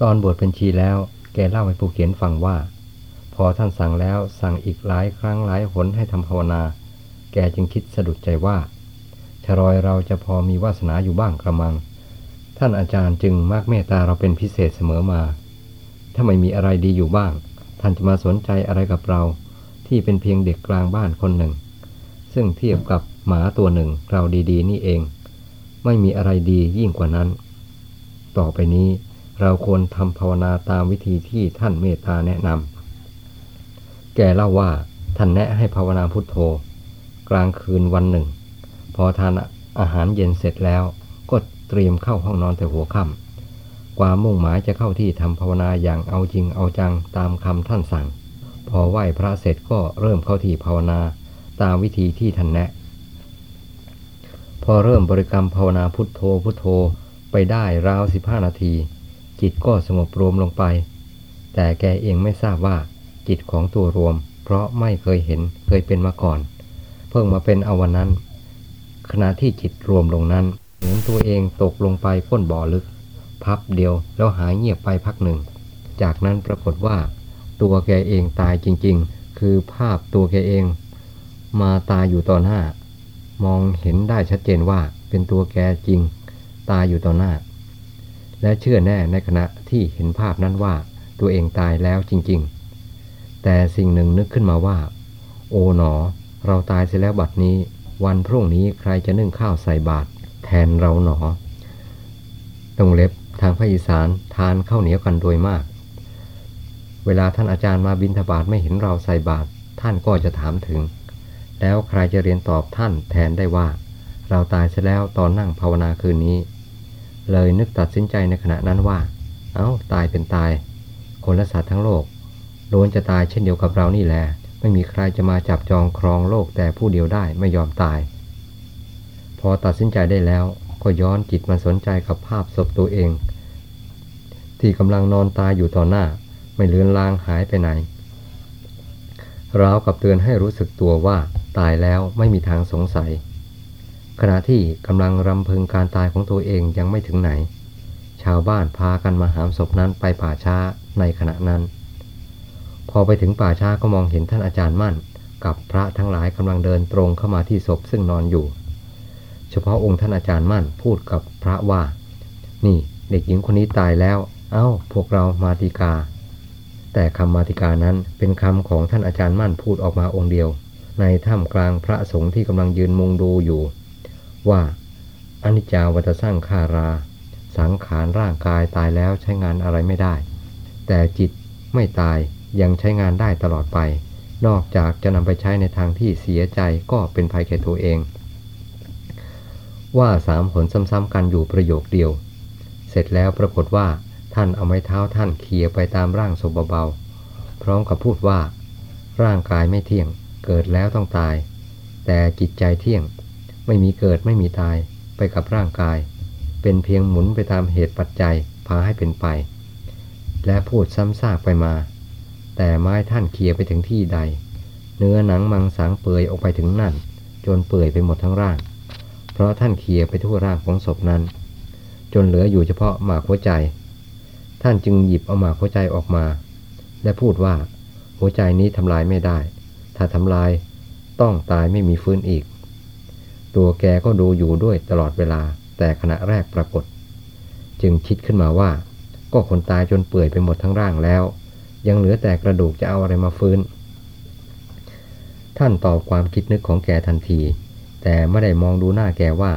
ตอนบวชเป็นชีแล้ว แกเล่าให้ผู้เขียนฟังว่า พอท่านสั่งแล้วสั่งอีกหลายครั้งหลายหนให้ทำภาวนา แกจึงคิดสะดุดใจว่าชรอยเราจะพอมีวาสนาอยู่บ้างกระมัง ท่านอาจารย์จึงมากเมตตาเราเป็นพิเศษเสมอมา ถ้าไม่มีอะไรดีอยู่บ้าง ท่านจะมาสนใจอะไรกับเรา ที่เป็นเพียงเด็กกลางบ้านคนหนึ่ง ซึ่งเทียบกับหมาตัวหนึ่งเราดีๆ นี่เอง ไม่มีอะไรดียิ่งกว่านั้น ต่อไปนี้ เราควรทำภาวนาตามวิธีที่ท่านเมตตาแนะนำ แกเล่าว่าท่านแนะให้ภาวนาพุทโธ กลางคืนวันหนึ่ง พอทานอาหารเย็นเสร็จแล้ว ก็เตรียมเข้าห้องนอนแต่หัวค่ำความมุ่งหมายจะเข้าที่ทำภาวนาอย่างเอาจริงเอาจังตามคำท่านสั่ง พอไหว้พระเสร็จก็เริ่มเข้าที่ภาวนาตามวิธีที่ท่านแนะ พอเริ่มบริกรรมภาวนาพุทโธพุทโธไปได้ราวสิบห้านาที จิตก็สงบรวมลงไป แต่แกเองไม่ทราบว่าจิตของตัวรวม เพราะไม่เคยเห็นเคยเป็นมาก่อน เพิ่งมาเป็นเอาวันนั้น ขณะที่จิตรวมลงนั้นเหมือนตัวเองตกลงไปก้นบ่อลึก พับเดียวแล้วหายเงียบไปพักหนึ่ง จากนั้นปรากฏว่า ตัวแกเองตายจริงๆ คือภาพตัวแกเอง มาตายอยู่ต่อหน้ามองเห็นได้ชัดเจนว่าเป็นตัวแกจริง ตายอยู่ต่อหน้า และเชื่อแน่ในขณะที่เห็นภาพนั้นว่าตัวเองตายแล้วจริงๆ แต่สิ่งหนึ่งนึกขึ้นมาว่า โอ๋หนอ เราตายเสียแล้วบัดนี้ วันพรุ่งนี้ใครจะนึ่งข้าวใส่บาตรแทนเราหนอตรงเล็บทางภาคอีสานทานข้าวเหนียวกันโดยมาก เวลาท่านอาจารย์มาบินทบาทไม่เห็นเราใส่บาตรท่านก็จะถามถึง แล้วใครจะเรียนตอบท่านแทนได้ว่า เราตายเสียแล้วตอนนั่งภาวนาคืนนี้ เลยนึกตัดสินใจในขณะนั้นว่า เอา้าตายเป็นตาย คนและสัตว์ทั้งโลกล้วนจะตายเช่นเดียวกับเรานี่แหละไม่มีใครจะมาจับจองครองโลกแต่ผู้เดียวได้ไม่ยอมตาย พอตัดสินใจได้แล้วก็ย้อนจิตมาสนใจกับภาพศพตัวเอง ที่กำลังนอนตายอยู่ต่อหน้า ไม่เลือนลางหายไปไหนราวกับเตือนให้รู้สึกตัวว่าตายแล้วไม่มีทางสงสัย ขณะที่กำลังรำพึงการตายของตัวเองยังไม่ถึงไหน ชาวบ้านพากันมาหามศพนั้นไปป่าช้าในขณะนั้น พอไปถึงป่าช้าก็มองเห็นท่านอาจารย์มั่น กับพระทั้งหลายกำลังเดินตรงเข้ามาที่ศพซึ่งนอนอยู่ เฉพาะองค์ท่านอาจารย์มั่นพูดกับพระว่า นี่เด็กหญิงคนนี้ตายแล้ว เอา้า พวกเรามาติกา แต่คำมาติกานั้นเป็นคำของท่านอาจารย์มั่นพูดออกมาองค์เดียว ในถ้ำกลางพระสงฆ์ที่กำลังยืนมุงดูอยู่ ว่าอนิจจาวัตสร้างขารา สังขารร่างกายตายแล้วใช้งานอะไรไม่ได้ แต่จิตไม่ตายยังใช้งานได้ตลอดไป นอกจากจะนำไปใช้ในทางที่เสียใจก็เป็นภัยแก่ตัวเอง ว่าสามผลซ้ำๆกันอยู่ประโยคเดียว เสร็จแล้วปรากฏว่าท่านเอาไม้เท้าท่านเขี่ยไปตามร่างศพเบาๆ พร้อมกับพูดว่า ร่างกายไม่เที่ยง เกิดแล้วต้องตาย แต่จิตใจเที่ยง ไม่มีเกิดไม่มีตายไปกับร่างกาย เป็นเพียงหมุนไปตามเหตุปัจจัยพาให้เป็นไป และพูดซ้ำซากไปมา แต่ไม้ท่านเขี่ยไปถึงที่ใด เนื้อหนังมังสังเปื่อยออกไปถึงนั่น จนเปื่อยไปหมดทั้งร่าง เพราะท่านเขี่ยไปทั่วร่างของศพนั้น จนเหลืออยู่เฉพาะหมากหัวใจ ท่านจึงหยิบเอาหมากหัวใจออกมา และพูดว่าหัวใจนี้ทำลายไม่ได้ ถ้าทำลายต้องตายไม่มีฟื้นอีก ตัวแกก็ดูอยู่ด้วยตลอดเวลา แต่ขณะแรกปรากฏ จึงคิดขึ้นมาว่า ก็คนตายจนเปื่อยไปหมดทั้งร่างแล้ว ยังเหลือแต่กระดูกจะเอาอะไรมาฟื้น ท่านตอบความคิดนึกของแกทันที แต่ไม่ได้มองดูหน้าแกว่า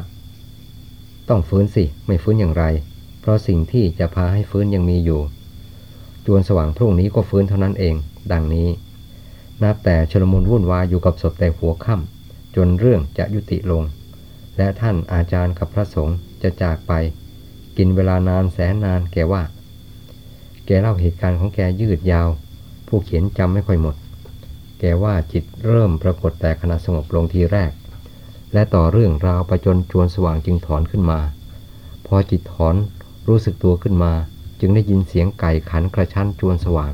ต้องฟื้นสิ ไม่ฟื้นอย่างไร เพราะสิ่งที่จะพาให้ฟื้นยังมีอยู่ จวนสว่างพรุ่งนี้ก็ฟื้นเท่านั้นเอง ดังนี้ นับแต่ชลมุนวุ่นวายอยู่กับศพแต่หัวค่ำ จนเรื่องจะยุติลง และท่านอาจารย์กับพระสงฆ์จะจากไป กินเวลานานแสนนานแกว่า แกเล่าเหตุการณ์ของแกยืดยาว ผู้เขียนจำไม่ค่อยหมด แกว่าจิตเริ่มปรากฏแต่ขณะสงบลงทีแรก และต่อเรื่องราวไปจนจวนสว่างจึงถอนขึ้นมา พอจิตถอนรู้สึกตัวขึ้นมา จึงได้ยินเสียงไก่ขันกระชั้นจวนสว่าง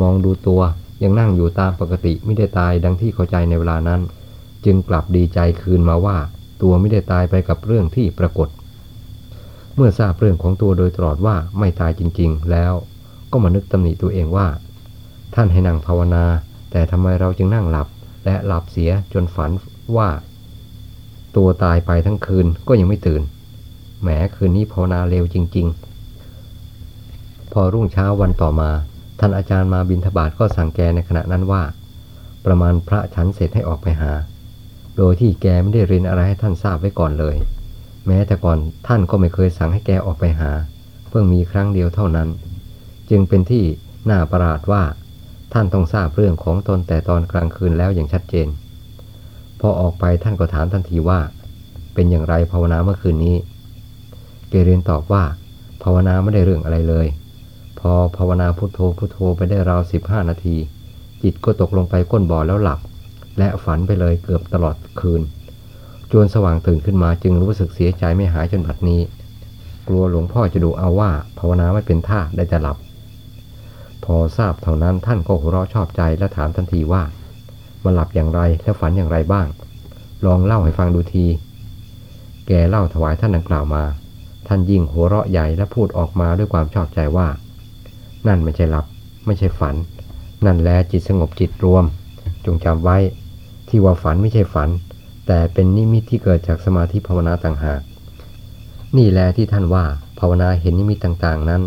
มองดูตัวยังนั่งอยู่ตามปกติไม่ได้ตายดังที่เข้าใจในเวลานั้น จึงกลับดีใจคืนมาว่า ตัวไม่ได้ตายไปกับเรื่องที่ปรากฏ เมื่อทราบเรื่องของตัวโดยตลอดว่าไม่ตายจริง ๆ แล้วก็มานึกตำหนิตัวเองว่า ท่านให้นั่งภาวนา แต่ทำไมเราจึงนั่งหลับ และหลับเสียจนฝันว่า ตัวตายไปทั้งคืนก็ยังไม่ตื่นแหมคืนนี้ภาวนาเร็วจริง ๆ พอรุ่งเช้าวันต่อมา ท่านอาจารย์มาบินทบาทก็สั่งแกในขณะนั้นว่า ประมาณพระฉันเสร็จให้ออกไปหา โดยที่แกไม่ได้เรียนอะไรให้ท่านทราบไว้ก่อนเลย แม้แต่ก่อนท่านก็ไม่เคยสั่งให้แกออกไปหา เพิ่งมีครั้งเดียวเท่านั้น จึงเป็นที่น่าประหลาดว่า ท่านต้องทราบเรื่องของตนแต่ตอนกลางคืนแล้วอย่างชัดเจน พอออกไปท่านก็ถามทันทีว่า เป็นอย่างไรภาวนาเมื่อคืนนี้เกเรนตอบว่า ภาวนาไม่ได้เรื่องอะไรเลย พอภาวนาพุโทโธพุโทโธไปได้ราวสิบห้านาที จิตก็ตกลงไปก้นบ่อแล้วหลับ และฝันไปเลยเกือบตลอดคืน จวนสว่างตื่นขึ้นมาจึงรู้สึกเสียใจไม่หายจนบัดนี้ กลัวหลวงพ่อจะดูเอาว่าภาวนาไม่เป็นท่าได้แต่หลับ พอทราบเท่านั้นท่านก็หัวเราะชอบใจและถามทันทีว่ามันหลับอย่างไรและฝันอย่างไรบ้าง ลองเล่าให้ฟังดูที แกเล่าถวายท่านดังกล่าวมา ท่านยิ่งหัวเราะใหญ่และพูดออกมาด้วยความชอบใจว่า นั่นไม่ใช่หลับ ไม่ใช่ฝัน นั่นแลจิตสงบจิตรวม จงจำไว้ ที่ว่าฝันไม่ใช่ฝัน แต่เป็นนิมิตที่เกิดจากสมาธิภาวนาต่างหาก นี่แหละที่ท่านว่าภาวนาเห็นนิมิตต่างๆนั้น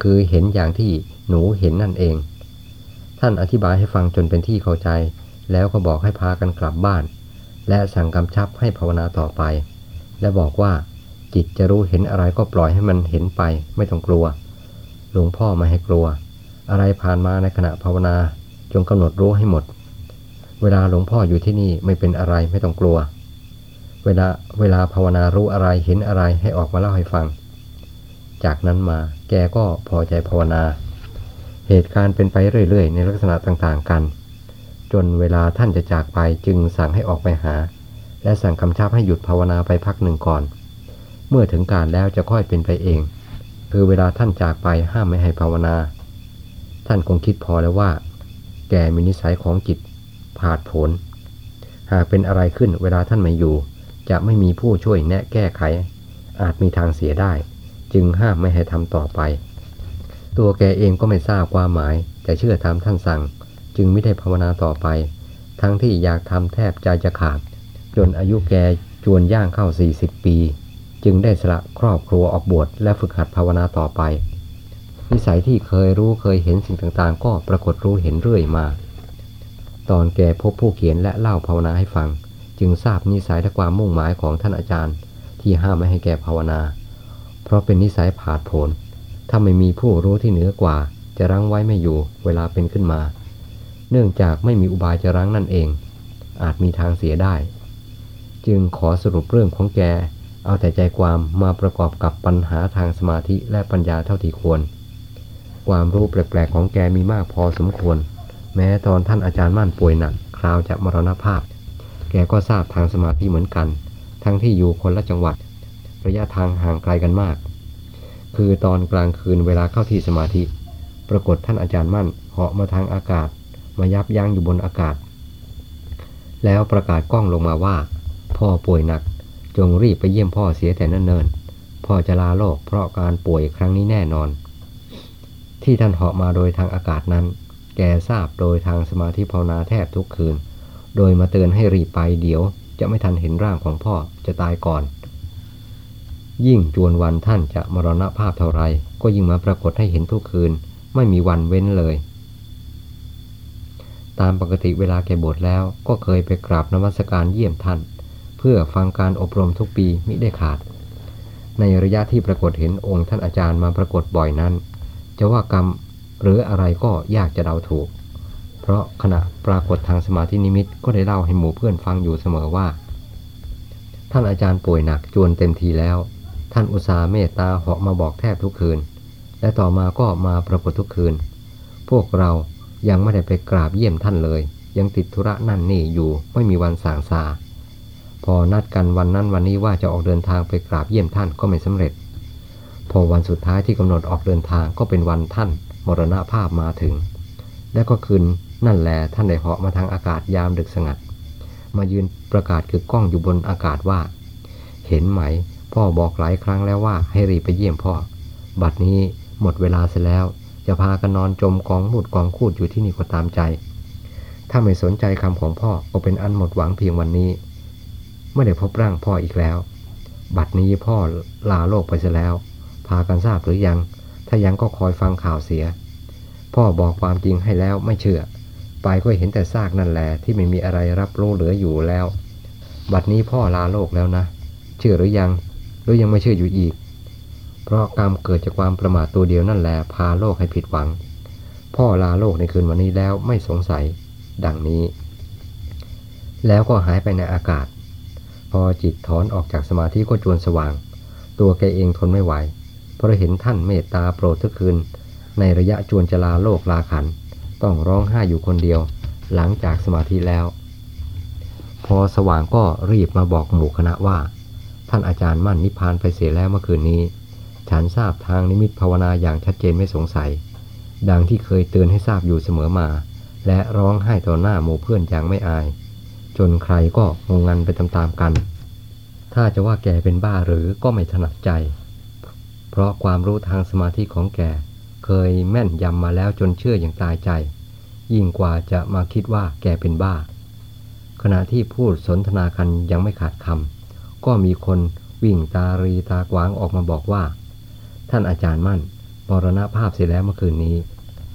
คือเห็นอย่างที่หนูเห็นนั่นเอง ท่านอธิบายให้ฟังจนเป็นที่เข้าใจ แล้วก็บอกให้พากันกลับบ้าน และสั่งกำชับให้ภาวนาต่อไป และบอกว่าจิตจะรู้เห็นอะไรก็ปล่อยให้มันเห็นไป ไม่ต้องกลัว หลวงพ่อไม่ให้กลัว อะไรผ่านมาในขณะภาวนา จงกำหนดรู้ให้หมด เวลาหลวงพ่ออยู่ที่นี่ไม่เป็นอะไรไม่ต้องกลัว เวลาเวลาภาวนารู้อะไรเห็นอะไรให้ออกมาเล่าให้ฟัง จากนั้นมาแกก็พอใจภาวนา เหตุการณ์เป็นไปเรื่อย ๆ ในลักษณะต่างๆกัน จนเวลาท่านจะจากไปจึงสั่งให้ออกไปหา และสั่งคำชับให้หยุดภาวนาไปพักหนึ่งก่อน เมื่อถึงการแล้วจะค่อยเป็นไปเอง คือเวลาท่านจากไปห้ามไม่ให้ภาวนา ท่านคงคิดพอแล้วว่า แกมีนิสัยของจิต ผาดผล หากเป็นอะไรขึ้นเวลาท่านไม่อยู่ จะไม่มีผู้ช่วยแนะแก้ไข อาจมีทางเสียได้ จึงห้ามไม่ให้ทำต่อไป ตัวแกเองก็ไม่ทราบความหมาย แต่เชื่อตามท่านสั่ง จึงไม่ได้ภาวนาต่อไป ทั้งที่อยากทำแทบใจจะขาด จนอายุแกจวนย่างเข้า 40 ปี จึงได้สละครอบครัวออกบวชและฝึกหัดภาวนาต่อไปนิสัยที่เคยรู้เคยเห็นสิ่งต่างๆ ก็ปรากฏรู้เห็นเรื่อยมา ตอนแกพบผู้เขียนและเล่าภาวนาให้ฟัง จึงทราบนิสัยและความมุ่งหมายของท่านอาจารย์ ที่ห้ามไม่ให้แกภาวนา เพราะเป็นนิสัยผาดโผนถ้าไม่มีผู้รู้ที่เหนือกว่า จะรั้งไว้ไม่อยู่เวลาเป็นขึ้นมา เนื่องจากไม่มีอุบายจะรั้งนั่นเอง อาจมีทางเสียได้ จึงขอสรุปเรื่องของแก เอาแต่ใจความมาประกอบกับปัญหาทางสมาธิและปัญญาเท่าที่ควร ความรู้แปลกๆของแกมีมากพอสมควร แม้ตอนท่านอาจารย์มั่นป่วยหนักคราวจะมรณภาพ แกก็ทราบทางสมาธิเหมือนกัน ทั้งที่อยู่คนละจังหวัด ระยะทางห่างไกลกันมาก คือตอนกลางคืนเวลาเข้าที่สมาธิ ปรากฏท่านอาจารย์มั่นเหาะมาทางอากาศ มายับยั้งอยู่บนอากาศ แล้วประกาศกล้องลงมาว่า พ่อป่วยหนัก จงรีบไปเยี่ยมพ่อเสียแต่เนิ่นๆพ่อจะลาโลกเพราะการป่วยครั้งนี้แน่นอน ที่ท่านเหาะมาโดยทางอากาศนั้น แกทราบโดยทางสมาธิภาวนาแทบทุกคืน โดยมาเตือนให้รีบไปเดี๋ยว จะไม่ทันเห็นร่างของพ่อจะตายก่อน ยิ่งจวนวันท่านจะมรณภาพเท่าไร ก็ยิ่งมาปรากฏให้เห็นทุกคืน ไม่มีวันเว้นเลย ตามปกติเวลาแกบวชแล้วก็เคยไปกราบนมัสการเยี่ยมท่าน เพื่อฟังการอบรมทุกปีมิได้ขาด ในระยะที่ปรากฏเห็นองค์ท่านอาจารย์มาปรากฏบ่อยนั้น จะว่ากรรม หรืออะไรก็ยากจะเดาถูก เพราะขณะปรากฏทางสมาธินิมิตก็ได้เล่าให้หมู่เพื่อนฟังอยู่เสมอว่า ท่านอาจารย์ป่วยหนักจวนเต็มทีแล้ว ท่านอุตสาเมตตาเหาะมาบอกแทบทุกคืน และต่อมาก็มาปรากฏทุกคืน พวกเรายังไม่ได้ไปกราบเยี่ยมท่านเลย ยังติดธุระนั่นนี่อยู่ไม่มีวันสางซาพอนัดกันวันนั้นวันนี้ว่าจะออกเดินทางไปกราบเยี่ยมท่านก็ไม่สำเร็จ พอวันสุดท้ายที่กำหนดออกเดินทางก็เป็นวันท่าน มรณภาพมาถึง และก็คืนนั่นแหละท่านได้เหาะมาทางอากาศยามดึกสงัด มายืนประกาศคือกล้องอยู่บนอากาศว่า เห็นไหม พ่อบอกหลายครั้งแล้วว่าให้รีบไปเยี่ยมพ่อ บัดนี้หมดเวลาเสร็จแล้ว จะพากันนอนจมกองมุดกองคูดอยู่ที่นี่ก็ตามใจ ถ้าไม่สนใจคำของพ่อก็เป็นอันหมดหวังเพียงวันนี้ ไม่ได้พบร่างพ่ออีกแล้ว บัดนี้พ่อลาโลกไปเสียแล้ว พากันทราบหรือยัง ถ้ายังก็คอยฟังข่าวเสีย พ่อบอกความจริงให้แล้วไม่เชื่อ ไปก็เห็นแต่ซากนั่นแหละที่ไม่มีอะไรรับรู้เหลืออยู่แล้ว บัดนี้พ่อลาโลกแล้วนะ เชื่อหรือยัง หรือยังไม่เชื่ออยู่อีก เพราะกรรมเกิดจากความประมาทตัวเดียวนั่นแหละพาโลกให้ผิดหวัง พ่อลาโลกในคืนวันนี้แล้วไม่สงสัย ดังนี้ แล้วก็หายไปในอากาศ พอจิตถอนออกจากสมาธิก็จวนสว่าง ตัวแกเองทนไม่ไหว เพราะเห็นท่านเมตตาโปรดทุกคืน ในระยะจวนจลาโลกลาขัน ต้องร้องไห้อยู่คนเดียว หลังจากสมาธิแล้ว พอสว่างก็รีบมาบอกหมู่คณะว่า ท่านอาจารย์มั่นนิพพานไปเสียแล้วเมื่อคืนนี้ ฉันทราบทางนิมิตภาวนาอย่างชัดเจนไม่สงสัย ดังที่เคยเตือนให้ทราบอยู่เสมอมา และร้องไห้ต่อหน้าหมู่เพื่อนอย่างไม่อาย จนใครก็งงงันไปตามๆกัน ถ้าจะว่าแกเป็นบ้าหรือก็ไม่ถนัดใจ เพราะความรู้ทางสมาธิของแกเคยแม่นยำมาแล้วจนเชื่ออย่างตายใจ ยิ่งกว่าจะมาคิดว่าแกเป็นบ้า ขณะที่พูดสนทนากันยังไม่ขาดคำก็มีคนวิ่งตารีตากวางออกมาบอกว่า ท่านอาจารย์มั่นมรณภาพเสียแล้วเมื่อคืนนี้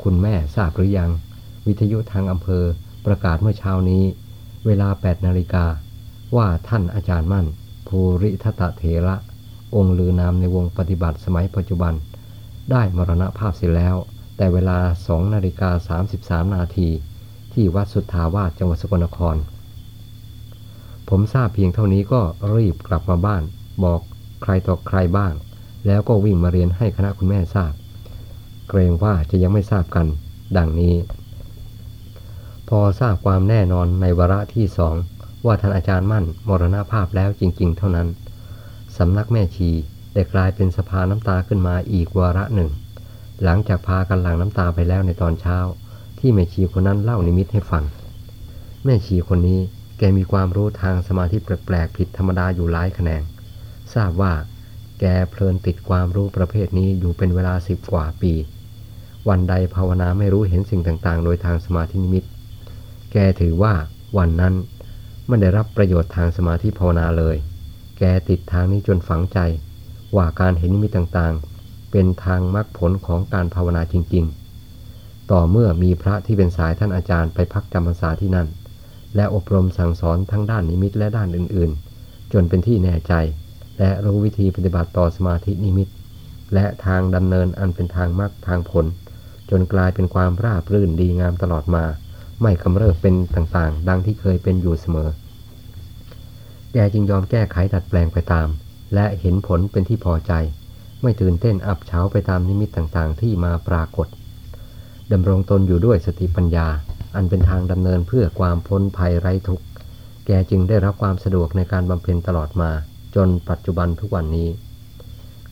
คุณแม่ทราบหรือยัง วิทยุทางอำเภอประกาศเมื่อเช้านี้ เวลา 8 นาฬิกา ว่าท่านอาจารย์มั่น ภูริทัตเถระ องค์ลือนามในวงปฏิบัติสมัยปัจจุบัน ได้มรณภาพเสียแล้ว แต่เวลา2นาฬิกา33 นาทีที่วัดสุทธาวาสจังหวัดสกลนคร ผมทราบเพียงเท่านี้ก็รีบกลับมาบ้าน บอกใครต่อใครบ้าง แล้วก็วิ่งมาเรียนให้คณะคุณแม่ทราบ เกรงว่าจะยังไม่ทราบกัน ดังนี้ พอทราบความแน่นอนในวาระที่สองว่าท่านอาจารย์มั่นมรณภาพแล้วจริง ๆ เท่านั้น สำนักแม่ชีได้กลายเป็นสภาน้ำตาขึ้นมาอีกวาระหนึ่ง หลังจากพากันหลั่งน้ำตาไปแล้วในตอนเช้า ที่แม่ชีคนนั้นเล่านิมิตให้ฟัง แม่ชีคนนี้แกมีความรู้ทางสมาธิแปลกๆผิดธรรมดาอยู่หลายแขนง ทราบว่า แกเพลินติดความรู้ประเภทนี้อยู่เป็นเวลาสิบกว่าปี วันใดภาวนาไม่รู้เห็นสิ่งต่างๆ โดยทางสมาธินิมิต แกถือว่าวันนั้นไม่ได้รับประโยชน์ทางสมาธิภาวนาเลย แกติดทางนี้จนฝังใจ ว่าการเห็นนิมิตต่างๆ เป็นทางมรรคผลของการภาวนาจริง ๆ ต่อเมื่อมีพระที่เป็นสายท่านอาจารย์ไปพักจำพรรษาที่นั่น และอบรมสั่งสอนทั้งด้านนิมิตและด้านอื่นๆ จนเป็นที่แน่ใจ และรู้วิธีปฏิบัติต่อสมาธินิมิต และทางดำเนินอันเป็นทางมรรคทางผล จนกลายเป็นความราบรื่นดีงามตลอดมา ไม่กำเริบเป็นต่างๆ ดังที่เคยเป็นอยู่เสมอ แกจึงยอมแก้ไขดัดแปลงไปตาม และเห็นผลเป็นที่พอใจ ไม่ตื่นเต้นอับเฉาไปตามนิมิตต่างๆ ที่มาปรากฏดำรงตนอยู่ด้วยสติปัญญา อันเป็นทางดำเนินเพื่อความพ้นภัยไร้ทุกข์ แกจึงได้รับความสะดวกในการบำเพ็ญตลอดมา จนปัจจุบันทุกวันนี้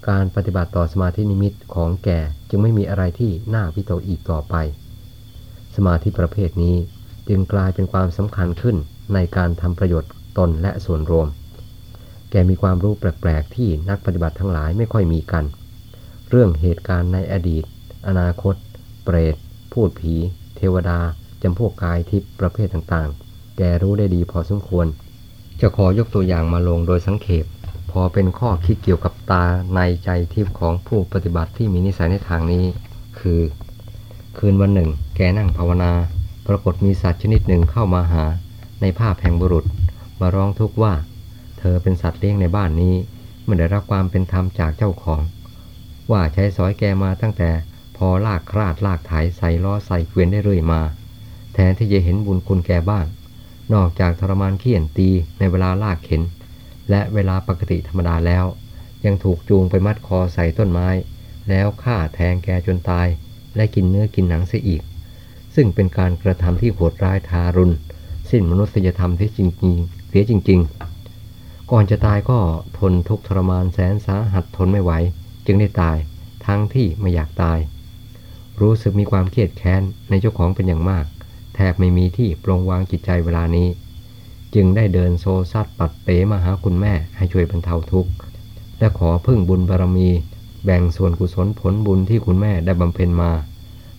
การปฏิบัติต่อสมาธินิมิตของแกจึงไม่มีอะไรที่น่าวิตกอีกต่อไป สมาธิประเภทนี้จึงกลายเป็นความสำคัญขึ้นในการทำประโยชน์ ตนและส่วนรวม แกมีความรู้แปลก ๆ ที่นักปฏิบัติทั้งหลายไม่ค่อยมีกัน เรื่องเหตุการณ์ในอดีต อนาคต เปรต พูดผี เทวดาจำพวกกายทิพย์ประเภทต่างๆ แกรู้ได้ดีพอสมควร จะขอยกตัวอย่างมาลงโดยสังเขปพอเป็นข้อคิดเกี่ยวกับตาในใจทิพย์ของผู้ปฏิบัติที่มีนิสัยในทางนี้ คือ คืนวันหนึ่ง แกนั่งภาวนา ปรากฏมีสัตว์ชนิดหนึ่งเข้ามาหาในภาพแห่งบุรุษ มาร้องทุกข์ว่า เธอเป็นสัตว์เลี้ยงในบ้านนี้ไม่ได้รับความเป็นธรรมจากเจ้าของ ว่าใช้สอยแกมาตั้งแต่พอลากคราดลากไถใส่ล้อใส่เกวียนได้เรื่อยมา แทนที่จะเห็นบุญคุณแกบ้าง นอกจากทรมานเขี่ยนตีในเวลาลากเข็น และเวลาปกติธรรมดาแล้ว ยังถูกจูงไปมัดคอใส่ต้นไม้ แล้วฆ่าแทงแกจนตาย และกินเนื้อกินหนังเสียอีก ซึ่งเป็นการกระทำที่โหดร้ายทารุณ สิ้นมนุษยธรรมที่จริงๆ เสียจริง ๆ ก่อนจะตายก็ทนทุกข์ทรมานแสนสาหัสทนไม่ไหว จึงได้ตายทั้งที่ไม่อยากตาย รู้สึกมีความเครียดแค้นในเจ้าของเป็นอย่างมาก แทบไม่มีที่ปลงวางจิตใจเวลานี้ จึงได้เดินโซซัดปัดเป๋มาหาคุณแม่ให้ช่วยบรรเทาทุกข์และขอพึ่งบุญบารมี แบ่งส่วนกุศลผลบุญที่คุณแม่ได้บำเพ็ญมา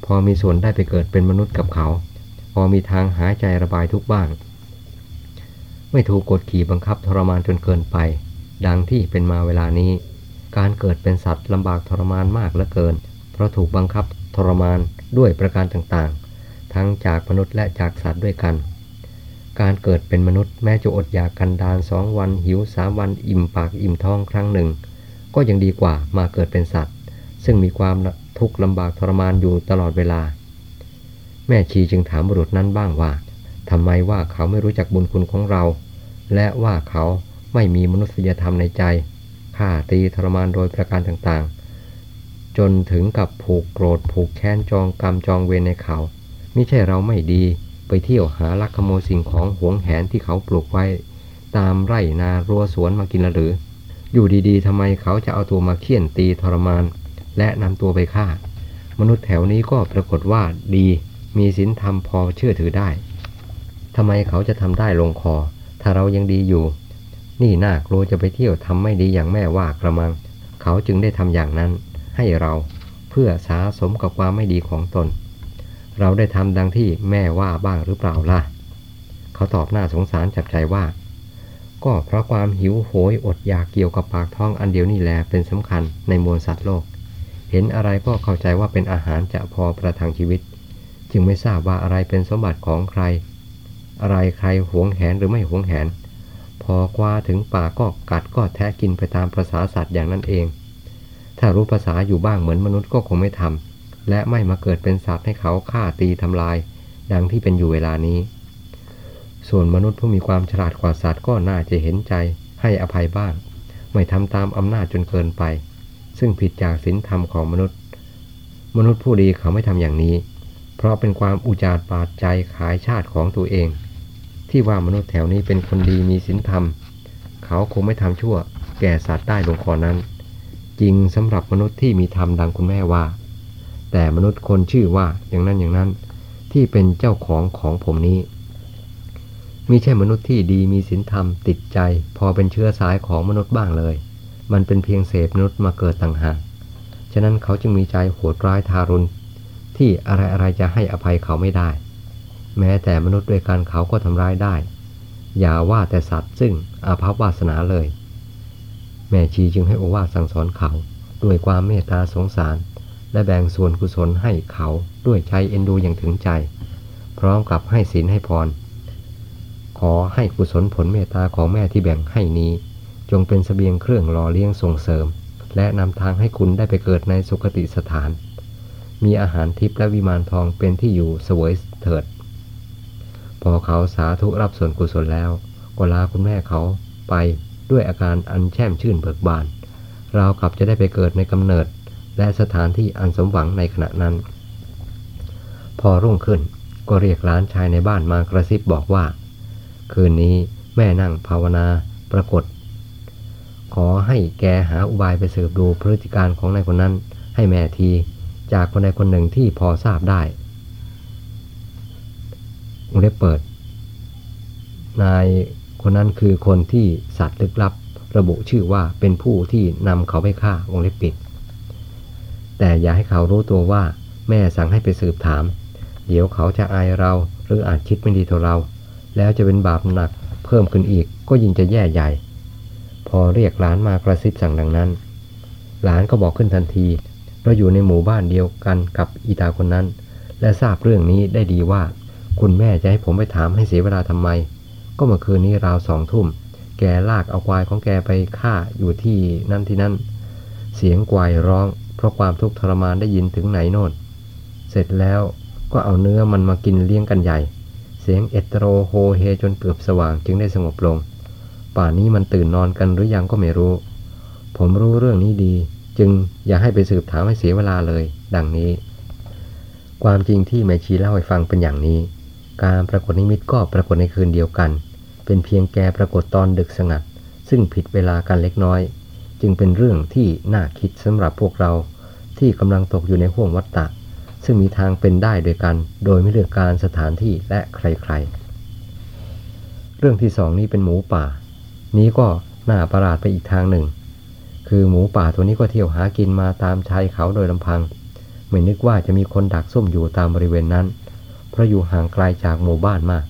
พอมีส่วนได้ไปเกิดเป็นมนุษย์กับเขา พอมีทางหายใจระบายทุกบ้าง ไม่ถูกกดขี่บังคับทรมานจนเกินไป ดังที่เป็นมาเวลานี้ การเกิดเป็นสัตว์ลำบากทรมานมากเหลือเกิน เพราะถูกบังคับทรมานด้วยประการต่างๆ ทั้งจากมนุษย์และจากสัตว์ด้วยกัน การเกิดเป็นมนุษย์แม้จะอดอยากกันดานสองวันหิวสามวันอิ่มปากอิ่มท้องครั้งหนึ่ง ก็ยังดีกว่ามาเกิดเป็นสัตว์ ซึ่งมีความทุกข์ลำบากทรมานอยู่ตลอดเวลา แม่ชีจึงถามบุรุษนั้นบ้างว่า ทำไมว่าเขาไม่รู้จักบุญคุณของเรา และว่าเขาไม่มีมนุษยธรรมในใจฆ่าตีทรมานโดยประการต่างๆ จนถึงกับผูกโกรธผูกแค้นจองกรรมจองเวรในเขาไม่ใช่เราไม่ดีไปเที่ยวหาลักขโมยสิ่งของหวงแหนที่เขาปลูกไว้ ตามไร่นารัวสวนมากินหรือ อยู่ดีๆทำไมเขาจะเอาตัวมาเคี่ยนตีทรมาน และนำตัวไปฆ่ามนุษย์แถวนี้ก็ปรากฏว่าดี มีศีลธรรมพอเชื่อถือได้ำไมเขาจะทำได้ลงคอ ถ้าเรายังดีอยู่ นี่น่ากลัวจะไปเที่ยวทำไม่ดีอย่างแม่ว่ากระมัง เขาจึงได้ทำอย่างนั้น ให้เราเพื่อสาสมกับความไม่ดีของตน เราได้ทำดังที่แม่ว่าบ้างหรือเปล่าล่ะ เขาตอบหน้าสงสารจับใจว่า ก็เพราะความหิวโหยอดอยากเกี่ยวกับปากท้องอันเดียวนี่แหละเป็นสำคัญในมวลสัตว์โลก เห็นอะไรก็เข้าใจว่าเป็นอาหารจะพอประทังชีวิต จึงไม่ทราบว่าอะไรเป็นสมบัติของใคร อะไรใครหวงแหนหรือไม่หวงแหน พอกว่าถึงป่าก็กัดก็แทะกินไปตามภาษาสัตว์อย่างนั้นเอง ถ้ารู้ภาษาอยู่บ้างเหมือนมนุษย์ก็คงไม่ทำและไม่มาเกิดเป็นสัตว์ให้เขาฆ่าตีทำลาย ดังที่เป็นอยู่เวลานี้ ส่วนมนุษย์ผู้มีความฉลาดกว่าสัตว์ก็น่าจะเห็นใจให้อภัยบ้าง ไม่ทำตามอำนาจจนเกินไป ซึ่งผิดจากศีลธรรมของมนุษย์ มนุษย์ผู้ดีเขาไม่ทำอย่างนี้ เพราะเป็นความอุจารปาดใจขายชาติของตัวเอง ที่ว่ามนุษย์แถวนี้เป็นคนดีมีศีลธรรม เขาคงไม่ทำชั่ว แก่สัตว์ได้ลงคอนั้น จริงสำหรับมนุษย์ที่มีธรรมดังคุณแม่ว่า แต่มนุษย์คนชื่อว่าอย่างนั้นอย่างนั้น ที่เป็นเจ้าของของผมนี้มิใช่มนุษย์ที่ดีมีศีลธรรมติดใจ พอเป็นเชื้อสายของมนุษย์บ้างเลย มันเป็นเพียงเศษมนุษย์มาเกิดต่างหากฉะนั้นเขาจึงมีใจโหดร้ายทารุณที่อะไรอะไรจะให้อภัยเขาไม่ได้ แม้แต่มนุษย์ด้วยกันเขาก็ทำร้ายได้ อย่าว่าแต่สัตว์ซึ่งอาภัพวาสนาเลย แม่ชีจึงให้โอวาสั่งสอนเขา ด้วยความเมตตาสงสาร และแบ่งส่วนกุศลให้เขาด้วยใจเอ็นดูอย่างถึงใจ พร้อมกับให้ศีลให้พร ขอให้กุศลผลเมตตาของแม่ที่แบ่งให้นี้ จงเป็นสเสบียงเครื่องรอเลี้ยงส่งเสริม และนำทางให้คุณได้ไปเกิดในสุคติสถาน มีอาหารทิพย์และวิมานทองเป็นที่อยู่เสวยเถิด พอเขาสาธุรับส่วนกุศลแล้ว ก็ลาคุณแม่เขาไปด้วยอาการอันแช่มชื่นเบิกบาน เรากลับจะได้ไปเกิดในกำเนิด และสถานที่อันสมหวังในขณะนั้น พอรุ่งขึ้นก็เรียกล้านชายในบ้านมากระซิบบอกว่า คืนนี้แม่นั่งภาวนาปรากฏ ขอให้แกหาอุบายไปสืบดูพฤติการของนายคนนั้น ให้แม่ที จากคนใดคนหนึ่งที่พอทราบได้ วงเล็บเปิด นายคนนั้นคือคนที่สัตว์ลึกลับ ระบุชื่อว่าเป็นผู้ที่นำเขาไปฆ่าวงเล็บปิด แต่อย่าให้เขารู้ตัวว่าแม่สั่งให้ไปสืบถาม เดี๋ยวเขาจะอายเราหรืออาจคิดไม่ดีต่อเรา แล้วจะเป็นบาปหนักเพิ่มขึ้นอีกก็ยิ่งจะแย่ใหญ่ พอเรียกหลานมากระซิบสั่งดังนั้น หลานก็บอกขึ้นทันที เราอยู่ในหมู่บ้านเดียวกันกับอีตาคนนั้น และทราบเรื่องนี้ได้ดีว่า คุณแม่จะให้ผมไปถามให้เสียเวลาทำไม ก็เมื่อคืนนี้ราวสองทุ่ม แกลากเอาควายของแกไปฆ่าอยู่ที่นั่นที่นั่น เสียงควายร้อง เพราะความทุกข์ทรมานได้ยินถึงไหนโน่น เสร็จแล้วก็เอาเนื้อมันมากินเลี้ยงกันใหญ่ เสียงเอตโรโฮเฮจนเกือบสว่างจึงได้สงบลง ป่านนี้มันตื่นนอนกันหรือยังก็ไม่รู้ ผมรู้เรื่องนี้ดี จึงอย่าให้ไปสืบถามให้เสียเวลาเลย ดังนี้ ความจริงที่แม่ชีเล่าให้ฟังเป็นอย่างนี้ การปรากฏนิมิตก็ปรากฏในคืนเดียวกัน เป็นเพียงแกปรากฏตอนดึกสงัด ซึ่งผิดเวลากันเล็กน้อย จึงเป็นเรื่องที่น่าคิดสำหรับพวกเราที่กำลังตกอยู่ในห่วงวัฏฏะซึ่งมีทางเป็นได้โดยกัน โดยไม่เลือกการสถานที่และใครๆ เรื่องที่สองนี้เป็นหมูป่า นี้ก็น่าประหลาดไปอีกทางหนึ่ง คือหมูป่าตัวนี้ก็เที่ยวหากินมาตามชายเขาโดยลำพัง ไม่นึกว่าจะมีคนดักซุ่มอยู่ตามบริเวณนั้น ราะอยู่ห่างไกลาจากหมู่บ้านมาก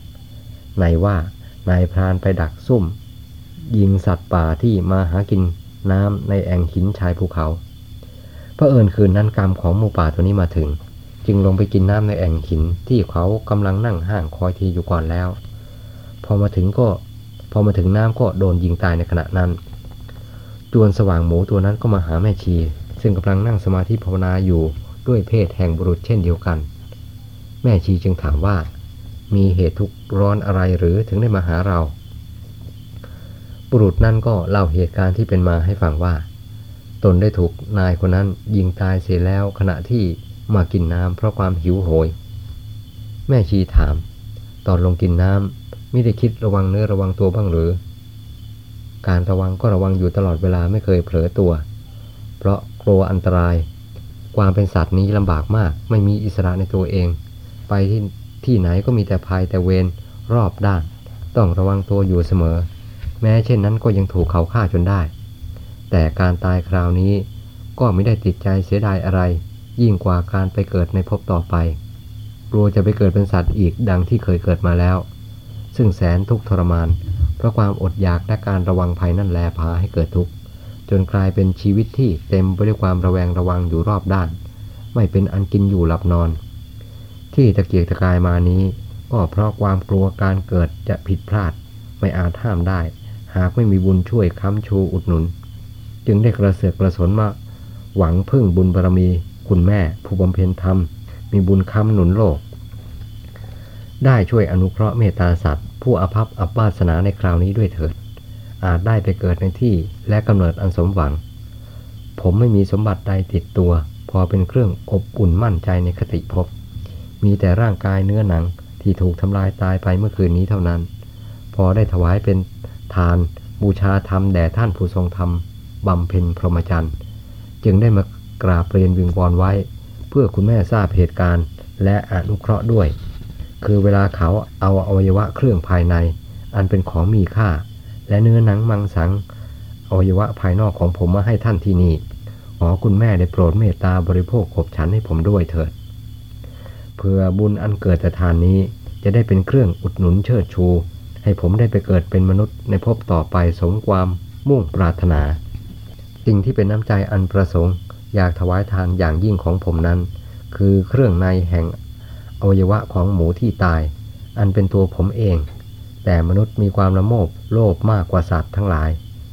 ในว่านายพรานไปดักซุ่ม ยิงสัตว์ป่าที่มาหากินน้ำในแอ่งหินชายภูเขาพระเอิญคืนนั้นกรรมของหมูป่าตัวนี้มาถึง จึงลงไปกินน้ำในแอ่งหินที่เขากำลังนั่งห้างคอยทีอยู่ก่อนแล้ว พอมาถึงก็พอมาถึงน้ำก็โดนยิงตายในขณะนั้น จวนสว่างหมูตัวนั้นก็มาหาแม่ชี ซึ่งกำลังนั่งสมาธิภาวนาอยู่ด้วยเพศแห่งบุรุษเช่นเดียวกัน แม่ชีจึงถามว่า มีเหตุทุกร้อนอะไรหรือถึงได้มาหาเรา บุรุษนั่นก็เล่าเหตุการณ์ที่เป็นมาให้ฟังว่า ตนได้ถูกนายคนนั้นยิงตายเสียแล้วขณะที่มากินน้ำเพราะความหิวโหย แม่ชีถาม ตอนลงกินน้ำไม่ได้คิดระวังเนื้อระวังตัวบ้างหรือ การระวังก็ระวังอยู่ตลอดเวลาไม่เคยเผลอตัว เพราะกลัวอันตราย ความเป็นสัตว์นี้ลำบากมากไม่มีอิสระในตัวเอง ไปที่ที่ไหนก็มีแต่ภัยแต่เวรรอบด้าน ต้องระวังตัวอยู่เสมอ แม้เช่นนั้นก็ยังถูกเขาฆ่าจนได้ แต่การตายคราวนี้ก็ไม่ได้ติดใจเสียดายอะไร ยิ่งกว่าการไปเกิดในภพต่อไปกลัวจะไปเกิดเป็นสัตว์อีกดังที่เคยเกิดมาแล้ว ซึ่งแสนทุกข์ทรมาน เพราะความอดอยากและการระวังภัยนั่นแลพาให้เกิดทุกข์จนกลายเป็นชีวิตที่เต็มไปด้วยความระแวงระวังอยู่รอบด้าน ไม่เป็นอันกินอยู่หลับนอน ที่ตะเกียกตะกายมานี้ ก็เพราะความกลัวการเกิดจะผิดพลาดไม่อาจห้ามได้ หากไม่มีบุญช่วยค้ำชูอุดหนุน จึงได้กระเสือกกระสนมาหวังพึ่งบุญบารมี คุณแม่ผู้บำเพ็ญธรรม มีบุญค้ำหนุนโลก ได้ช่วยอนุเคราะห์เมตตาสัตว์ ผู้อภัพอับวาสนาในคราวนี้ด้วยเถิด อาจได้ไปเกิดในที่และกำเนิดอันสมหวัง ผมไม่มีสมบัติใดติดตัว พอเป็นเครื่องอบอุ่นมั่นใจในคติภพ มีแต่ร่างกายเนื้อหนังที่ถูกทำลายตายไปเมื่อคืนนี้เท่านั้น พอได้ถวายเป็นทานบูชาธรรมแด่ท่านผู้ทรงธรรมบำเพ็ญพรหมจรรย์จึงได้มากราบเรียนวิงวอนไว้ เพื่อคุณแม่ทราบเหตุการณ์ และอนุเคราะห์ด้วย คือเวลาเขาเอาอวัยวะเครื่องภายใน อันเป็นของมีค่า และเนื้อหนังมังสังอวัยวะภายนอกของผมมาให้ท่านที่นี่ขอคุณแม่ได้โปรดเมตตาบริโภคขบฉันให้ผมด้วยเถิด เพื่อบุญอันเกิดแต่ทานนี้ จะได้เป็นเครื่องอุดหนุนเชิดชู ให้ผมได้ไปเกิดเป็นมนุษย์ในภพต่อไปสมความมุ่งปรารถนา สิ่งที่เป็นน้ำใจอันประสงค์ อยากถวายทานอย่างยิ่งของผมนั้น คือเครื่องในแห่งอวัยวะของหมูที่ตาย อันเป็นตัวผมเอง แต่มนุษย์มีความละโมบโลภมากกว่าสัตว์ทั้งหลาย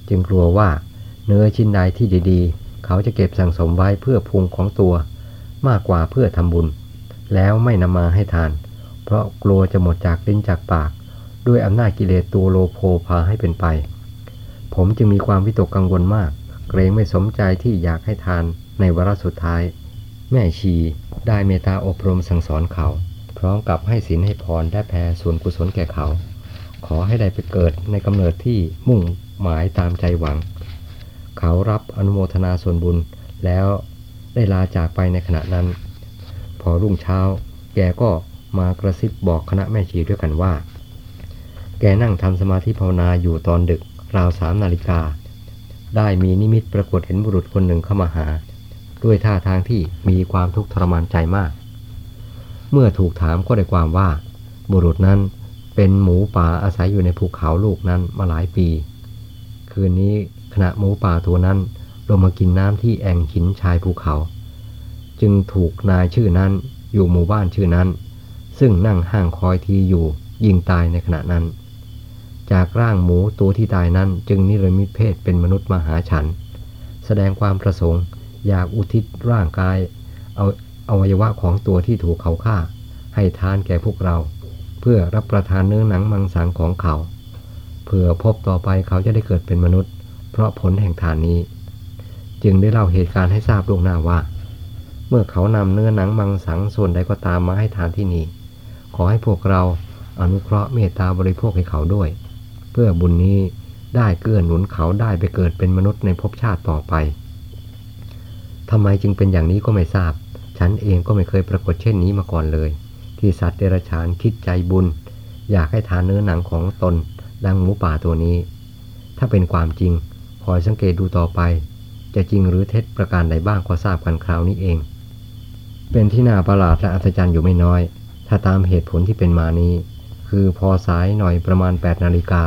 จึงกลัวว่าเนื้อชิ้นใดที่ดีๆ เขาจะเก็บสั่งสมไว้เพื่อพุงของตัว มากกว่าเพื่อทำบุญ แล้วไม่นำมาให้ทาน เพราะกลัวจะหมดจากลิ้นจากปาก ด้วยอำนาจกิเลสตัวโลโภพาให้เป็นไป ผมจึงมีความวิตกกังวลมาก เกรงไม่สมใจที่อยากให้ทานในวาระสุดท้าย แม่ชีได้เมตตาอบรมสั่งสอนเขา พร้อมกับให้ศีลให้พรได้แผ่ส่วนกุศลแก่เขา ขอให้ได้ไปเกิดในกำเนิดที่มุ่งหมายตามใจหวัง เขารับอนุโมทนาส่วนบุญแล้วได้ลาจากไปในขณะนั้น อรุ่งเช้า แกก็มากระซิบบอกคณะแม่ชีด้วยกันว่า แกนั่งทำสมาธิภาวนาอยู่ตอนดึกราวสามนาฬิกา ได้มีนิมิตปรากฏเห็นบุรุษคนหนึ่งเข้ามาหา ด้วยท่าทางที่มีความทุกข์ทรมานใจมาก เมื่อถูกถามก็ได้ความว่า บุรุษนั้นเป็นหมูป่าอาศัยอยู่ในภูเขาลูกนั้นมาหลายปี คืนนี้ขณะหมูป่าตัวนั้นลงมากินน้ำที่แอ่งหินชายภูเขา จึงถูกนายชื่อนั้นอยู่หมู่บ้านชื่อนั้น ซึ่งนั่งห้างคอยทีอยู่ยิงตายในขณะนั้น จากร่างหมูตัวที่ตายนั้นจึงนิรมิตเพศเป็นมนุษย์มหาฉัน แสดงความประสงค์อยากอุทิศร่างกายเอาอวัยวะของตัวที่ถูกเขาฆ่า ให้ทานแก่พวกเรา เพื่อรับประทานเนื้อหนังมังสังของเขาเพื่อพบต่อไปเขาจะได้เกิดเป็นมนุษย์ เพราะผลแห่งทานนี้ จึงได้เล่าเหตุการณ์ให้ทราบล่วงหน้าว่า เมื่อเขานำเนื้อหนังมังสังส่วนใดก็ตามมาให้ทานที่นี่ ขอให้พวกเราอนุเคราะห์เมตตาบริโภคให้เขาด้วย เพื่อบุญนี้ได้เกื้อหนุนเขาได้ไปเกิดเป็นมนุษย์ในภพชาติต่อไปทำไมจึงเป็นอย่างนี้ก็ไม่ทราบ ฉันเองก็ไม่เคยปรากฏเช่นนี้มาก่อนเลย ที่สัตว์เดรัจฉานคิดใจบุญ อยากให้ทานเนื้อหนังของตน ดังหมูป่าตัวนี้ ถ้าเป็นความจริงคอยสังเกตดูต่อไป จะจริงหรือเท็จประการใดบ้างก็ทราบกันคราวนี้เอง เป็นที่น่าประหลาดและอัศจรรย์อยู่ไม่น้อย ถ้าตามเหตุผลที่เป็นมานี้ คือพอสายหน่อยประมาณ 8 นาฬิกา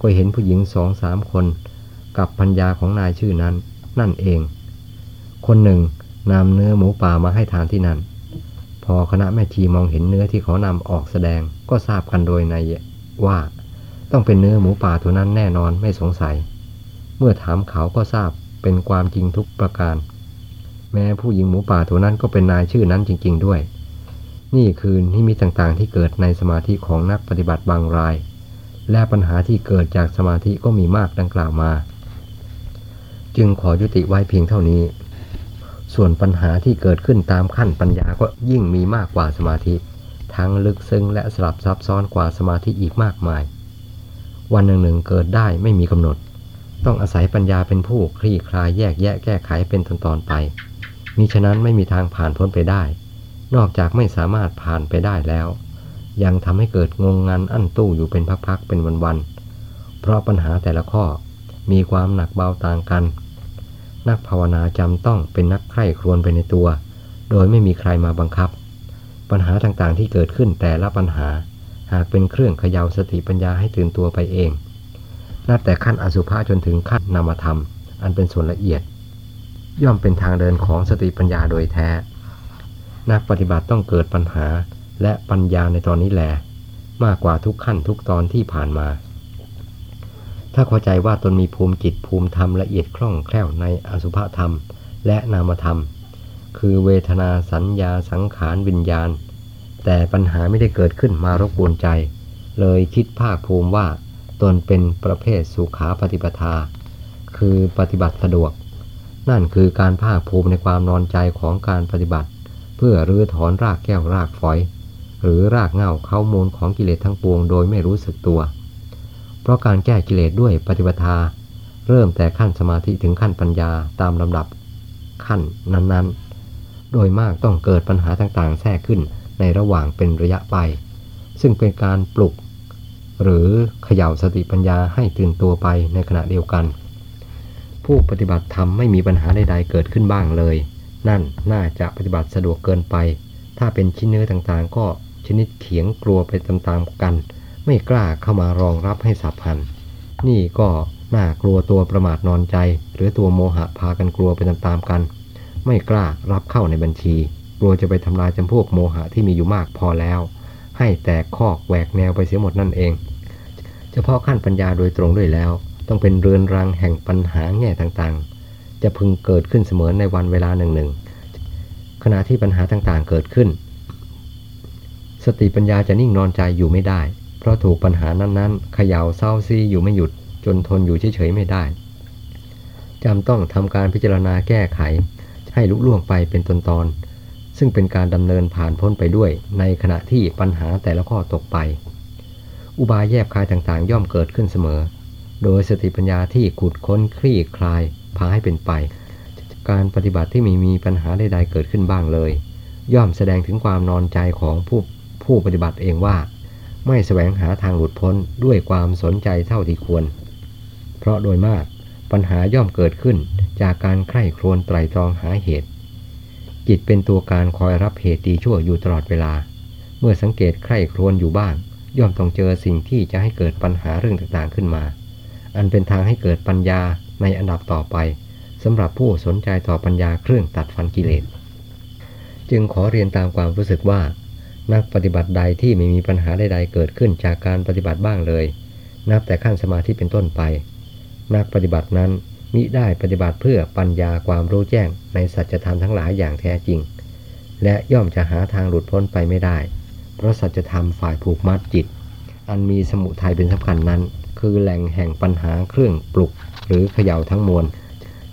ก็เห็นผู้หญิงสองสามคน กับพัญญาของนายชื่อนั้น นั่นเอง คนหนึ่งนำเนื้อหมูป่ามาให้ทานที่นั่น พอคณะแม่ชีมองเห็นเนื้อที่เขานำออกแสดงก็ทราบกันโดยในว่า ต้องเป็นเนื้อหมูป่าตัวนั้นแน่นอนไม่สงสัย เมื่อถามเขาก็ทราบเป็นความจริงทุกประการ แม้ผู้หญิงหมูป่าตัวนั้นก็เป็นนายชื่อนั้นจริง ๆ ด้วย นี่คือนิมิตต่างๆ ที่เกิดในสมาธิของนักปฏิบัติบางราย และปัญหาที่เกิดจากสมาธิก็มีมากดังกล่าวมา จึงขอยุติไว้เพียงเท่านี้ ส่วนปัญหาที่เกิดขึ้นตามขั้นปัญญาก็ยิ่งมีมากกว่าสมาธิ ทั้งลึกซึ้งและสลับซับซ้อนกว่าสมาธิอีกมากมาย วันหนึ่งหนึ่งเกิดได้ไม่มีกำหนดต้องอาศัยปัญญาเป็นผู้คลี่คลายแยกแยะแก้ไขเป็นตอนๆไป มิฉะนั้นไม่มีทางผ่านพ้นไปได้ นอกจากไม่สามารถผ่านไปได้แล้ว ยังทำให้เกิดงงงันอั้นตู้อยู่เป็นพักๆเป็นวันๆ เพราะปัญหาแต่ละข้อมีความหนักเบาต่างกัน นักภาวนาจำต้องเป็นนักใคร่ครวญไปในตัว โดยไม่มีใครมาบังคับ ปัญหาต่างๆที่เกิดขึ้นแต่ละปัญหา หากเป็นเครื่องเขย่าสติปัญญาให้ตื่นตัวไปเองนับแต่ขั้นอสุภะจนถึงขั้นนามธรรม อันเป็นส่วนละเอียด ย่อมเป็นทางเดินของสติปัญญาโดยแท้ นักปฏิบัติต้องเกิดปัญหาและปัญญาในตอนนี้แหละมากกว่าทุกขั้นทุกตอนที่ผ่านมา ถ้าเข้าใจว่าตนมีภูมิจิตภูมิธรรมละเอียดคล่องแคล่วในอสุภธรรม และนามธรรม คือเวทนาสัญญาสังขารวิญญาณ แต่ปัญหาไม่ได้เกิดขึ้นมารบกวนใจ เลยคิดภาคภูมิว่าตนเป็นประเภทสุขาปฏิปทา คือปฏิบัติสะดวก นั่นคือการภาคภูมิในความนอนใจของการปฏิบัติ เพื่อรื้อถอนรากแก้วรากฝอย หรือรากเงาเข้ามูลของกิเลสทั้งปวงโดยไม่รู้สึกตัว เพราะการแก้กิเลสด้วยปฏิปทา เริ่มแต่ขั้นสมาธิถึงขั้นปัญญาตามลำดับขั้นนั้นๆ โดยมากต้องเกิดปัญหาต่างๆ แทรกขึ้นในระหว่างเป็นระยะไป ซึ่งเป็นการปลุก หรือเขย่าสติปัญญาให้ตื่นตัวไปในขณะเดียวกัน ผู้ปฏิบัติธรรมไม่มีปัญหาใดๆเกิดขึ้นบ้างเลย นั่นน่าจะปฏิบัติสะดวกเกินไป ถ้าเป็นชิ้นเนื้อต่างๆ ก็ชนิดเขียงกลัวไปตามๆกัน ไม่กล้าเข้ามารองรับให้สับพันนี่ก็น่ากลัวตัวประมาทนอนใจ หรือตัวโมหะพากันกลัวไปตามๆกัน ไม่กล้ารับเข้าในบัญชี กลัวจะไปทำลายจำพวกโมหะที่มีอยู่มากพอแล้ว ให้แตกคอกแหวกแนวไปเสียหมดนั่นเอง เฉพาะขั้นปัญญาโดยตรงด้วยแล้ว ต้องเป็นเรือนรังแห่งปัญหาแง่ต่างๆ จะพึงเกิดขึ้นเสมอในวันเวลาหนึ่งๆขณะที่ปัญหาต่างๆเกิดขึ้น สติปัญญาจะนิ่งนอนใจอยู่ไม่ได้ เพราะถูกปัญหานั้นๆเขย่าเศร้าซีอยู่ไม่หยุดจนทนอยู่เฉยๆไม่ได้จำต้องทำการพิจารณาแก้ไข ให้ลุล่วงไปเป็นตอนๆซึ่งเป็นการดำเนินผ่านพ้นไปด้วย ในขณะที่ปัญหาแต่ละข้อตกไป อุบายแยบคายต่างๆ ย่อมเกิดขึ้นเสมอ โดยสติปัญญาที่ขุดค้นคลี่คลายพาให้เป็นไป การปฏิบัติที่ไม่มีปัญหาใดๆเกิดขึ้นบ้างเลย ย่อมแสดงถึงความนอนใจของผู้ผู้ปฏิบัติเองว่า ไม่แสวงหาทางหลุดพ้นด้วยความสนใจเท่าที่ควร เพราะโดยมากปัญหาย่อมเกิดขึ้นจากการใคร่ครวญไตรตรองหาเหตุ จิตเป็นตัวการคอยรับเหตุดีชั่วอยู่ตลอดเวลา เมื่อสังเกตใคร่ครวญอยู่บ้าง ย่อมต้องเจอสิ่งที่จะให้เกิดปัญหาเรื่องต่างๆขึ้นมา อันเป็นทางให้เกิดปัญญาในอันดับต่อไปสำหรับผู้สนใจต่อปัญญาเครื่องตัดฟันกิเลส จึงขอเรียนตามความรู้สึกว่า นักปฏิบัติใดที่ไม่มีปัญหาใดๆเกิดขึ้นจากการปฏิบัติบ้างเลย นับแต่ขั้นสมาธิเป็นต้นไป นักปฏิบัตินั้นมิได้ปฏิบัติเพื่อปัญญาความรู้แจ้งในสัจธรรมทั้งหลายอย่างแท้จริง และย่อมจะหาทางหลุดพ้นไปไม่ได้ เพราะสัจธรรมฝ่ายผูกมัดจิต อันมีสมุทัยเป็นสำคัญนั้น คือแหล่งแห่งปัญหาเครื่องปลุกหรือเขย่าทั้งมวล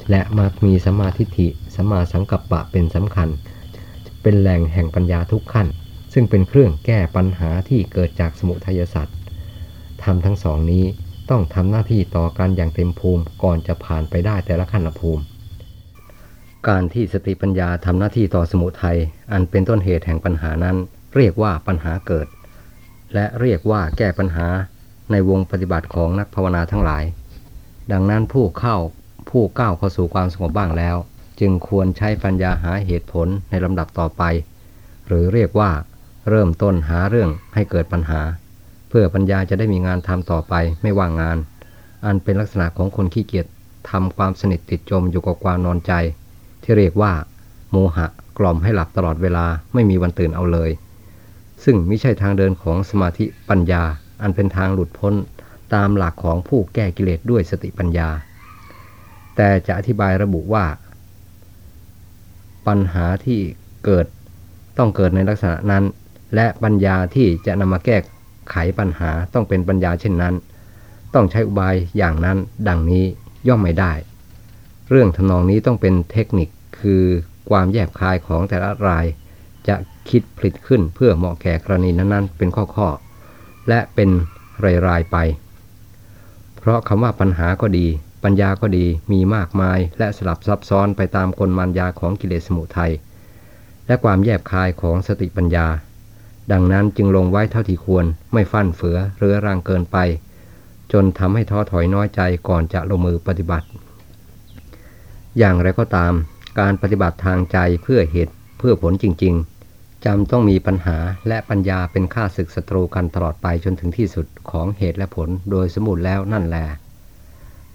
และมักมีสมาธิิสมาสังกัปปะเป็นสำคัญ เป็นแหล่งแห่งปัญญาทุกขั้น ซึ่งเป็นเครื่องแก้ปัญหาที่เกิดจากสมุทัยสัตว์ทำทั้งสองนี้ต้องทำหน้าที่ต่อกันอย่างเต็มภูมิก่อนจะผ่านไปได้แต่ละขั้นภูมิ การที่สติปัญญาทำหน้าที่ต่อสมุทัยอันเป็นต้นเหตุแห่งปัญหานั้น เรียกว่าปัญหาเกิด และเรียกว่าแก้ปัญหา ในวงปฏิบัติของนักภาวนาทั้งหลาย ดังนั้นผู้เข้าผู้ก้าวเข้าสู่ความสงบบ้างแล้ว จึงควรใช้ปัญญาหาเหตุผลในลำดับต่อไป หรือเรียกว่า เริ่มต้นหาเรื่องให้เกิดปัญหา เพื่อปัญญาจะได้มีงานทำต่อไปไม่ว่างงาน อันเป็นลักษณะของคนขี้เกียจทำความสนิทติดจมอยู่กับความนอนใจ ที่เรียกว่า โมหะกล่อมให้หลับตลอดเวลาไม่มีวันตื่นเอาเลย ซึ่งไม่ใช่ทางเดินของสมาธิปัญญา อันเป็นทางหลุดพ้นตามหลักของผู้แก้กิเลสด้วยสติปัญญา แต่จะอธิบายระบุว่า ปัญหาที่เกิดต้องเกิดในลักษณะนั้น และปัญญาที่จะนำมาแก้ไขปัญหาต้องเป็นปัญญาเช่นนั้น ต้องใช้อุบายอย่างนั้นดังนี้ย่อมไม่ได้ เรื่องทำนองนี้ต้องเป็นเทคนิคคือความแยบคายของแต่ละราย จะคิดผลิตขึ้นเพื่อเหมาะแก่กรณีนั้นๆ เป็นข้อๆ และเป็นรายๆไป เพราะคำว่าปัญหาก็ดี ปัญญาก็ดีมีมากมายและสลับซับซ้อนไปตามกลมารยาของกิเลสสมุทัยและความแยบคายของสติปัญญา ดังนั้นจึงลงไว้เท่าที่ควรไม่ฟั่นเฟือเรื้อรังเกินไป จนทำให้ท้อถอยน้อยใจก่อนจะลงมือปฏิบัติ อย่างไรก็ตาม การปฏิบัติทางใจเพื่อเหตุเพื่อผลจริง ๆ จำต้องมีปัญหาและปัญญาเป็นค่าศึกศัตรูกันตลอดไปจนถึงที่สุดของเหตุและผลโดยสมุดแล้วนั่นแหละ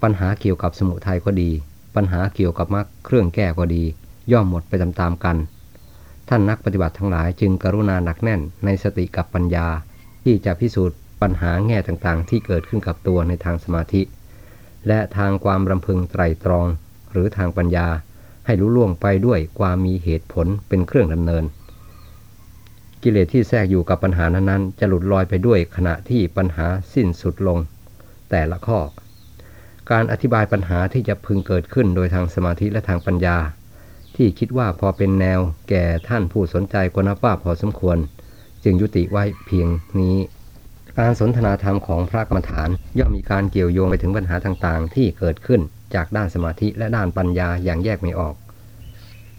ปัญหาเกี่ยวกับสมุทัยก็ดี ปัญหาเกี่ยวกับมรรคเครื่องแก้ก็ดี ย่อมหมดไปตามๆกัน ท่านนักปฏิบัติทั้งหลายจึงกรุณาหนักแน่นในสติกับปัญญา ที่จะพิสูจน์ปัญหาแง่ต่างๆ ที่เกิดขึ้นกับตัวในทางสมาธิ และทางความรำพึงไตรตรอง หรือทางปัญญา ให้รู้ล่วงไปด้วยความมีเหตุผลเป็นเครื่องดำเนิน กิเลสที่แทรกอยู่กับปัญหานั้นๆ จะหลุดลอยไปด้วยขณะที่ปัญหาสิ้นสุดลง แต่ละข้อ การอธิบายปัญหาที่จะพึงเกิดขึ้นโดยทางสมาธิและทางปัญญา ที่คิดว่าพอเป็นแนวแก่ท่านผู้สนใจก็นับว่าพอสมควร จึงยุติไว้เพียงนี้ การสนทนาธรรมของพระกรรมฐานย่อมมีการเกี่ยวโยงไปถึงปัญหาต่างๆ ที่เกิดขึ้นจากด้านสมาธิและด้านปัญญาอย่างแยกไม่ออก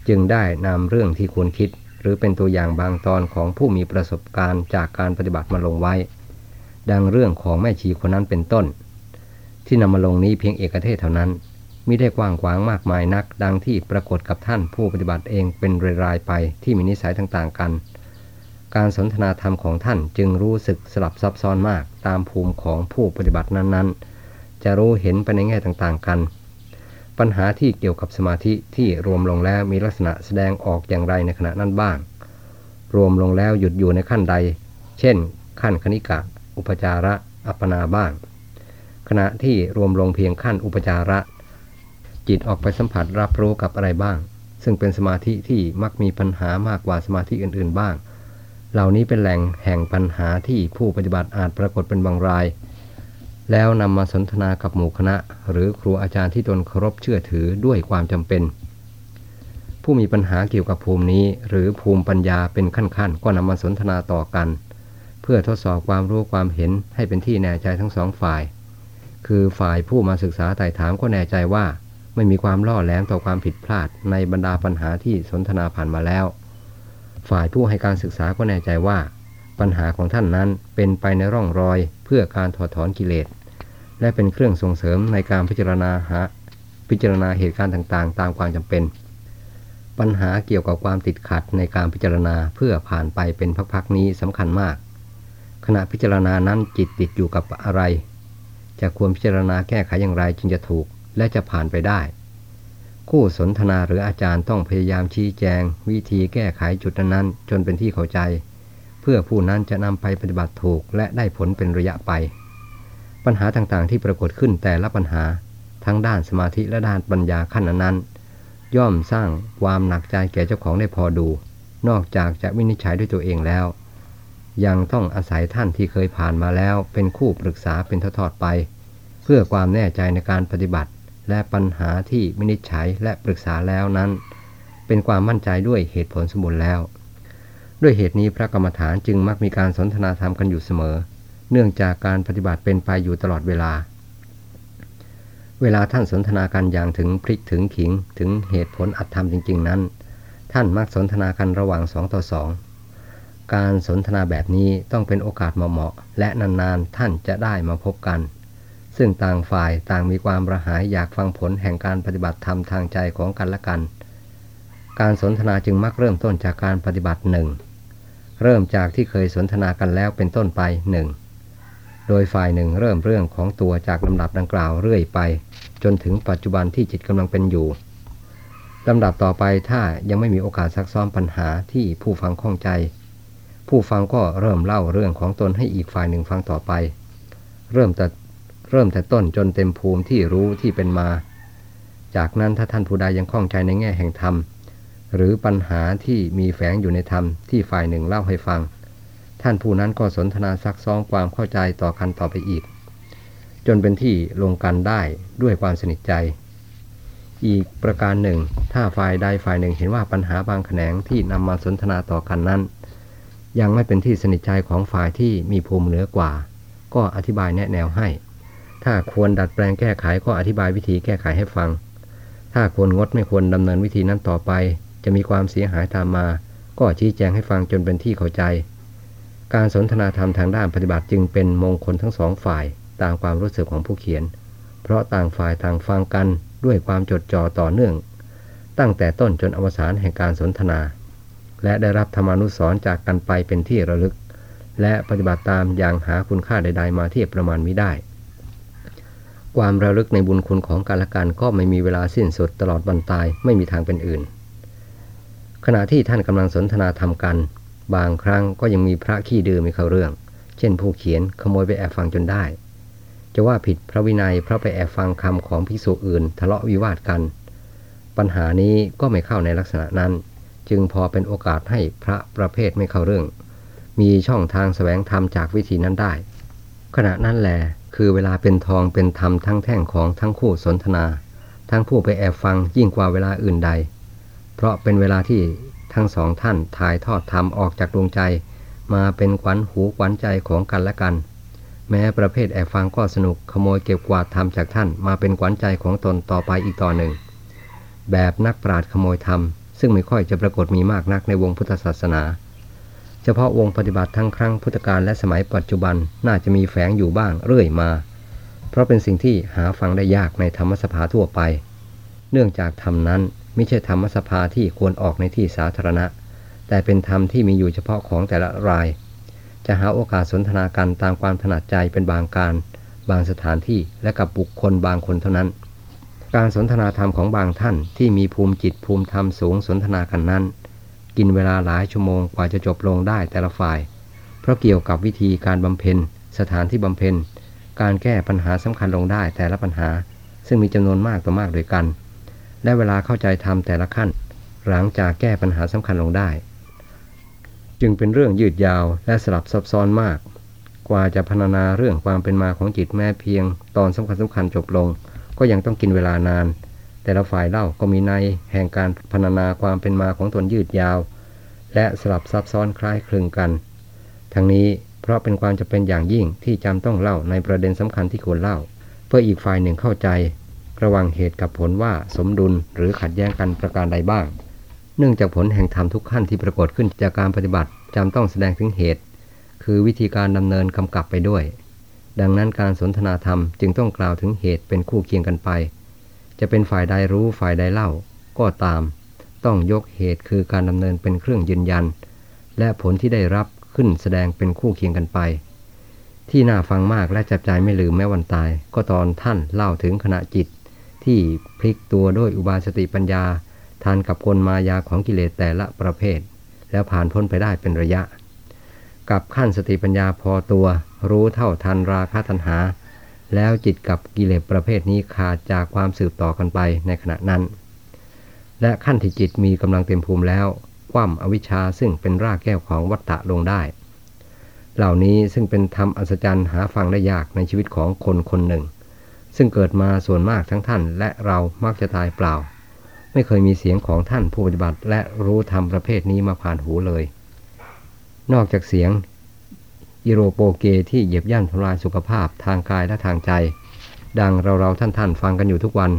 จึงได้นำเรื่องที่ควรคิด หรือเป็นตัวอย่างบางตอนของผู้มีประสบการณ์จากการปฏิบัติมาลงไว้ ดังเรื่องของแม่ชีคนนั้นเป็นต้น ที่นำมาลงนี้เพียงเอกเทศเท่านั้นมิได้กว้างขวางมากมายนัก ดังที่ปรากฏกับท่านผู้ปฏิบัติเองเป็นรายๆไปที่มีนิสัยต่างๆกัน การสนทนาธรรมของท่านจึงรู้สึกสลับซับซ้อนมากตามภูมิของผู้ปฏิบัตินั้นๆ จะรู้เห็นไปในแง่ต่างๆกัน ปัญหาที่เกี่ยวกับสมาธิที่รวมลงแล้วมีลักษณะแสดงออกอย่างไรในขณะนั้นบ้าง รวมลงแล้วหยุดอยู่ในขั้นใด เช่น ขั้นคณิกะ อุปจาระอัปปนาบ้าง ขณะที่รวมลงเพียงขั้นอุปจาระ จิตออกไปสัมผัสรับรู้กับอะไรบ้าง ซึ่งเป็นสมาธิที่มักมีปัญหามากกว่าสมาธิอื่น ๆ บ้าง เหล่านี้เป็นแหล่งแห่งปัญหาที่ผู้ปฏิบัติอาจปรากฏเป็นบางราย แล้วนำมาสนทนากับหมู่คณะ หรือครูอาจารย์ที่ตนเคารพเชื่อถือด้วยความจำเป็น ผู้มีปัญหาเกี่ยวกับภูมินี้ หรือภูมิปัญญาเป็นขั้นๆ ก็นำมาสนทนาต่อกัน เพื่อทดสอบความรู้ความเห็นให้เป็นที่แน่ใจทั้งสองฝ่าย คือฝ่ายผู้มาศึกษาไต่ถามก็แน่ใจว่า ไม่มีความล่อแหลมต่อความผิดพลาดในบรรดาปัญหาที่สนทนาผ่านมาแล้ว ฝ่ายผู้ให้การศึกษาก็แน่ใจว่า ปัญหาของท่านนั้นเป็นไปในร่องรอย เพื่อการถอดถอนกิเลส และเป็นเครื่องส่งเสริมในการพิจารณาหาพิจารณาเหตุการณ์ต่างๆ ตามความจำเป็น ปัญหาเกี่ยวกับความติดขัดในการพิจารณาเพื่อผ่านไปเป็นพักๆนี้สำคัญมาก ขณะพิจารณานั้นจิตติดอยู่กับอะไร จะควรพิจารณาแก้ไขอย่างไรจึงจะถูกและจะผ่านไปได้ คู่สนทนาหรืออาจารย์ต้องพยายามชี้แจง วิธีแก้ไขจุดนั้นจนเป็นที่เข้าใจ เพื่อผู้นั้นจะนำไปปฏิบัติถูกและได้ผลเป็นระยะไป ปัญหาต่างๆ ที่ปรากฏขึ้นแต่ละปัญหาทั้งด้านสมาธิและด้านปัญญาขั้นนั้น ย่อมสร้างความหนักใจแก่เจ้าของได้พอดู นอกจากจะวินิจฉัยด้วยตัวเองแล้ว ยังต้องอาศัยท่านที่เคยผ่านมาแล้วเป็นคู่ปรึกษาเป็นทอดไป เพื่อความแน่ใจในการปฏิบัติ และปัญหาที่วินิจฉัยและปรึกษาแล้วนั้น เป็นความมั่นใจด้วยเหตุผลสมบูรณ์แล้ว ด้วยเหตุนี้พระกรรมฐานจึงมักมีการสนทนาธรรมกันอยู่เสมอ เนื่องจากการปฏิบัติเป็นไปอยู่ตลอดเวลา เวลาท่านสนทนากันอย่างถึงพริกถึงขิงถึงเหตุผลอัตธรรมจริง ๆ นั้น ท่านมักสนทนากันระหว่างสองต่อสองการสนทนาแบบนี้ต้องเป็นโอกาสเหมาะและนานๆท่านจะได้มาพบกัน ซึ่งต่างฝ่ายต่างมีความระหายอยากฟังผลแห่งการปฏิบัติธรรมทางใจของกันและกัน การสนทนาจึงมักเริ่มต้นจากการปฏิบัติหนึ่งเริ่มจากที่เคยสนทนากันแล้วเป็นต้นไปหนึ่ง โดยฝ่ายหนึ่งเริ่มเรื่องของตัวจากลำดับดังกล่าวเรื่อยไป จนถึงปัจจุบันที่จิตกำลังเป็นอยู่ลำดับต่อไปถ้ายังไม่มีโอกาสซักซ้อมปัญหาที่ผู้ฟังข้องใจ ผู้ฟังก็เริ่มเล่าเรื่องของตนให้อีกฝ่ายหนึ่งฟังต่อไป เริ่มแต่เริ่มแต่ต้นจนเต็มภูมิที่รู้ที่เป็นมา จากนั้นถ้าท่านผู้ใดยังข้องใจในแง่แห่งธรรม หรือปัญหาที่มีแฝงอยู่ในธรรมที่ฝ่ายหนึ่งเล่าให้ฟัง ท่านผู้นั้นก็สนทนาซักซ้อมความเข้าใจต่อกันต่อไปอีก จนเป็นที่ลงกันได้ด้วยความสนิทใจ อีกประการหนึ่ง ถ้าฝ่ายใดฝ่ายหนึ่งเห็นว่าปัญหาบางแขนงที่นำมาสนทนาต่อกันนั้น ยังไม่เป็นที่สนิทใจของฝ่ายที่มีภูมิเหนือกว่า ก็อธิบายแนะแนวให้ ถ้าควรดัดแปลงแก้ไขก็อธิบายวิธีแก้ไขให้ฟัง ถ้าควรงดไม่ควรดำเนินวิธีนั้นต่อไป จะมีความเสียหายตามมา ก็ชี้แจงให้ฟังจนเป็นที่เข้าใจ การสนทนาธรรมทางด้านปฏิบัติจึงเป็นมงคลทั้งสองฝ่ายตามความรู้สึกของผู้เขียน เพราะต่างฝ่ายต่างฟังกันด้วยความจดจ่อต่อเนื่อง ตั้งแต่ต้นจนอวสานแห่งการสนทนา และได้รับธรรมานุสรจากกันไปเป็นที่ระลึก และปฏิบัติตามอย่างหาคุณค่าใด ๆ มาเทียบประมาณไมิได้ ความระลึกในบุญคุณของการละกันก็ไม่มีเวลาสิ้นสุดตลอดวันตายไม่มีทางเป็นอื่น ขณะที่ท่านกำลังสนทนาทำกัน บางครั้งก็ยังมีพระขี้ดื้อไม่เข้าเรื่อง เช่นผู้เขียนขโมยไปแอบฟังจนได้ จะว่าผิดพระวินัยเพราะไปแอบฟังคำของภิกษุอื่น ทะเลาะวิวาทกัน ปัญหานี้ก็ไม่เข้าในลักษณะนั้น จึงพอเป็นโอกาสให้พระประเภทไม่เข้าเรื่อง มีช่องทางสแสวงธรรมจากวิธีนั้นได้ ขณะนั้นแหละคือเวลาเป็นทองเป็นธรรมทั้งแท่งของทั้งคู่สนทนา ทั้งผู้ไปแอบฟังยิ่งกว่าเวลาอื่นใด เพราะเป็นเวลาที่ ทั้งสองท่านถ่ายทอดธรรมออกจากดวงใจ มาเป็นขวัญหูขวัญใจของกันและกัน แม้ประเภทแอบฟังก็สนุกขโมยเก็บกวาดทำจากท่านมาเป็นขวัญใจของตนต่อไปอีกต่อหนึ่ง แบบนักปราดขโมยทำซึ่งไม่ค่อยจะปรากฏมีมากนักในวงพุทธศาสนา เฉพาะวงปฏิบัติทั้งครั้งพุทธกาลและสมัยปัจจุบันน่าจะมีแฝงอยู่บ้างเรื่อยมา เพราะเป็นสิ่งที่หาฟังได้ยากในธรรมสภาทั่วไป เนื่องจากธรรมนั้น ไม่ใช่ธรรมสภาที่ควรออกในที่สาธารณะ แต่เป็นธรรมที่มีอยู่เฉพาะของแต่ละราย จะหาโอกาสสนทนากันตามความถนัดใจเป็นบางการ บางสถานที่และกับบุคคลบางคนเท่านั้น การสนทนาธรรมของบางท่านที่มีภูมิจิตภูมิธรรมสูงสนทนากันนั้น กินเวลาหลายชั่วโมงกว่าจะจบลงได้แต่ละฝ่าย เพราะเกี่ยวกับวิธีการบำเพ็ญ สถานที่บำเพ็ญ การแก้ปัญหาสำคัญลงได้แต่ละปัญหา ซึ่งมีจำนวนมากต่อมากด้วยกัน และเวลาเข้าใจทำแต่ละขั้น หลังจากแก้ปัญหาสำคัญลงได้ จึงเป็นเรื่องยืดยาวและสลับซับซ้อนมาก กว่าจะพรรณนาเรื่องความเป็นมาของจิตแม้เพียง ตอนสำคัญสำคัญจบลง ก็ยังต้องกินเวลานาน แต่ละฝ่ายเล่าก็มีในแห่งการพรรณนาความเป็นมาของตนยืดยาว และสลับซับซ้อนคล้ายคลึงกัน ทั้งนี้เพราะเป็นความจะเป็นอย่างยิ่งที่จำต้องเล่าในประเด็นสำคัญที่ควรเล่า เพื่ออีกฝ่ายหนึ่งเข้าใจ ระวังเหตุกับผลว่าสมดุลหรือขัดแย้งกันประการใดบ้าง เนื่องจากผลแห่งธรรมทุกขั้นที่ปรากฏขึ้นจากการปฏิบัติจำต้องแสดงถึงเหตุ คือวิธีการดำเนินกำกับไปด้วย ดังนั้นการสนทนาธรรมจึงต้องกล่าวถึงเหตุเป็นคู่เคียงกันไป จะเป็นฝ่ายใดรู้ฝ่ายใดเล่า ก็ตาม ต้องยกเหตุคือการดำเนินเป็นเครื่องยืนยัน และผลที่ได้รับขึ้นแสดงเป็นคู่เคียงกันไปที่น่าฟังมากและจับใจไม่ลืมแม้วันตาย ก็ตอนท่านเล่าถึงขณะจิต ที่พลิกตัวด้วยอุบาสติปัญญา ทานกับกลมายาของกิเลสแต่ละประเภท แล้วผ่านพ้นไปได้เป็นระยะ กับขั้นสติปัญญาพอตัว รู้เท่าทันราคะทันหา แล้วจิตกับกิเลสประเภทนี้ขาดจากความสืบต่อกันไปในขณะนั้น และขั้นที่จิตมีกำลังเต็มภูมิแล้ว คว่ำอวิชชาซึ่งเป็นรากแก้วของวัฏฏะลงได้ เหล่านี้ซึ่งเป็นธรรมอัศจรรย์หาฟังได้ยากในชีวิตของคนคนหนึ่ง ซึ่งเกิดมาส่วนมากทั้งท่านและเรามักจะตายเปล่า ไม่เคยมีเสียงของท่านผู้ปฏิบัติและรู้ธรรมประเภทนี้มาผ่านหูเลย นอกจากเสียงอิโรโปเกที่เหยียบย่ำทำลายสุขภาพทางกายและทางใจ ดังเราเราท่านท่านฟังกันอยู่ทุกวัน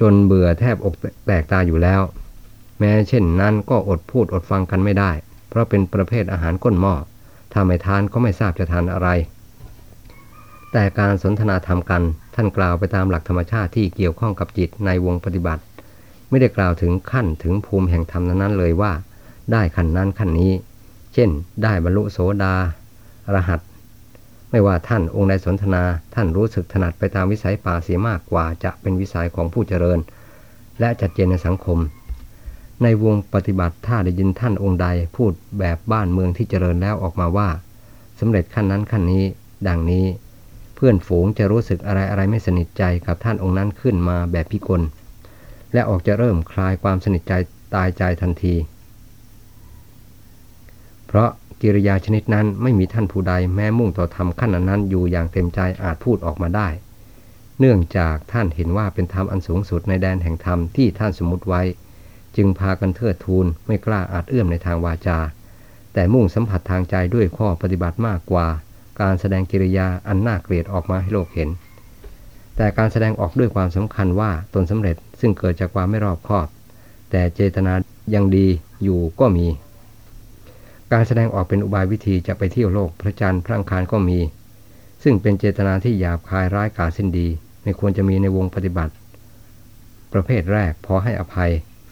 จนเบื่อแทบอกแตกตาอยู่แล้ว แม้เช่นนั้นก็อดพูดอดฟังกันไม่ได้ เพราะเป็นประเภทอาหารก้นหม้อถ้าไม่ทานก็ไม่ทราบจะทานอะไร แต่การสนทนาธรรมกัน ท่านกล่าวไปตามหลักธรรมชาติที่เกี่ยวข้องกับจิตในวงปฏิบัติ ไม่ได้กล่าวถึงขั้นถึงภูมิแห่งธรรมนั้นเลยว่า ได้ขั้นนั้นขั้นนี้ เช่น ได้บรรลุโสดารหัส ไม่ว่าท่านองค์ใดสนทนาท่านรู้สึกถนัดไปตามวิสัยป่าเสียมากกว่าจะเป็นวิสัยของผู้เจริญ และจัดเจนในสังคม ในวงปฏิบัติถ้าได้ยินท่านองค์ใดพูดแบบบ้านเมืองที่เจริญแล้วออกมาว่าสำเร็จขั้นนั้นขั้นนี้ ดังนี้ พื่อนฝูงจะรู้สึกอะไรอะไรไม่สนิทใจกับท่านองค์นั้นขึ้นมาแบบพิกล และออกจะเริ่มคลายความสนิทใจตายใจทันที เพราะกิริยาชนิดนั้นไม่มีท่านผู้ใดแม้มุ่งต่อทำขั้นนั้นอยู่อย่างเต็มใจอาจพูดออกมาได้ เนื่องจากท่านเห็นว่าเป็นธรรมอันสูงสุดในแดนแห่งธรรมที่ท่านสมมติไว้ จึงพากันเทิดทูนไม่กล้าอาจเอื้อมในทางวาจา แต่มุ่งสัมผัสทางใจด้วยข้อปฏิบัติมากกว่า การแสดงกิริยาอันน่าเกลียดออกมาให้โลกเห็น แต่การแสดงออกด้วยความสำคัญว่าตนสำเร็จซึ่งเกิดจากความไม่รอบคอบ แต่เจตนายังดีอยู่ก็มี การแสดงออกเป็นอุบายวิธีจะไปเที่ยวโลกพระจันทร์พระอังคารก็มี ซึ่งเป็นเจตนาที่หยาบคายร้ายกาสิ้นดี ไม่ควรจะมีในวงปฏิบัติ ประเภทแรกพอให้อภัย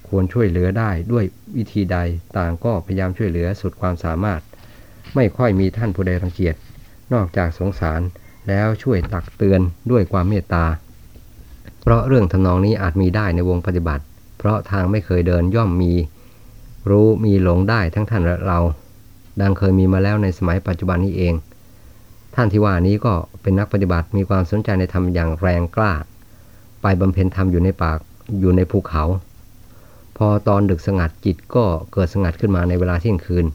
ควรช่วยเหลือได้ด้วยวิธีใดต่างก็พยายามช่วยเหลือสุดความสามารถ ไม่ค่อยมีท่านผู้ใดรังเกียจ นอกจากสงสารแล้วช่วยตักเตือนด้วยความเมตตา เพราะเรื่องทำนองนี้อาจมีได้ในวงปฏิบัติ เพราะทางไม่เคยเดินย่อมมี รู้มีหลงได้ทั้งท่านและเรา ดังเคยมีมาแล้วในสมัยปัจจุบันนี้เอง ท่านที่ว่านี้ก็เป็นนักปฏิบัติมีความสนใจในธรรมอย่างแรงกล้า ไปบำเพ็ญธรรมอยู่ในปากอยู่ในภูเขา พอตอนดึกสงัดจิตก็เกิดสงัดขึ้นมาในเวลาเที่ยงคืน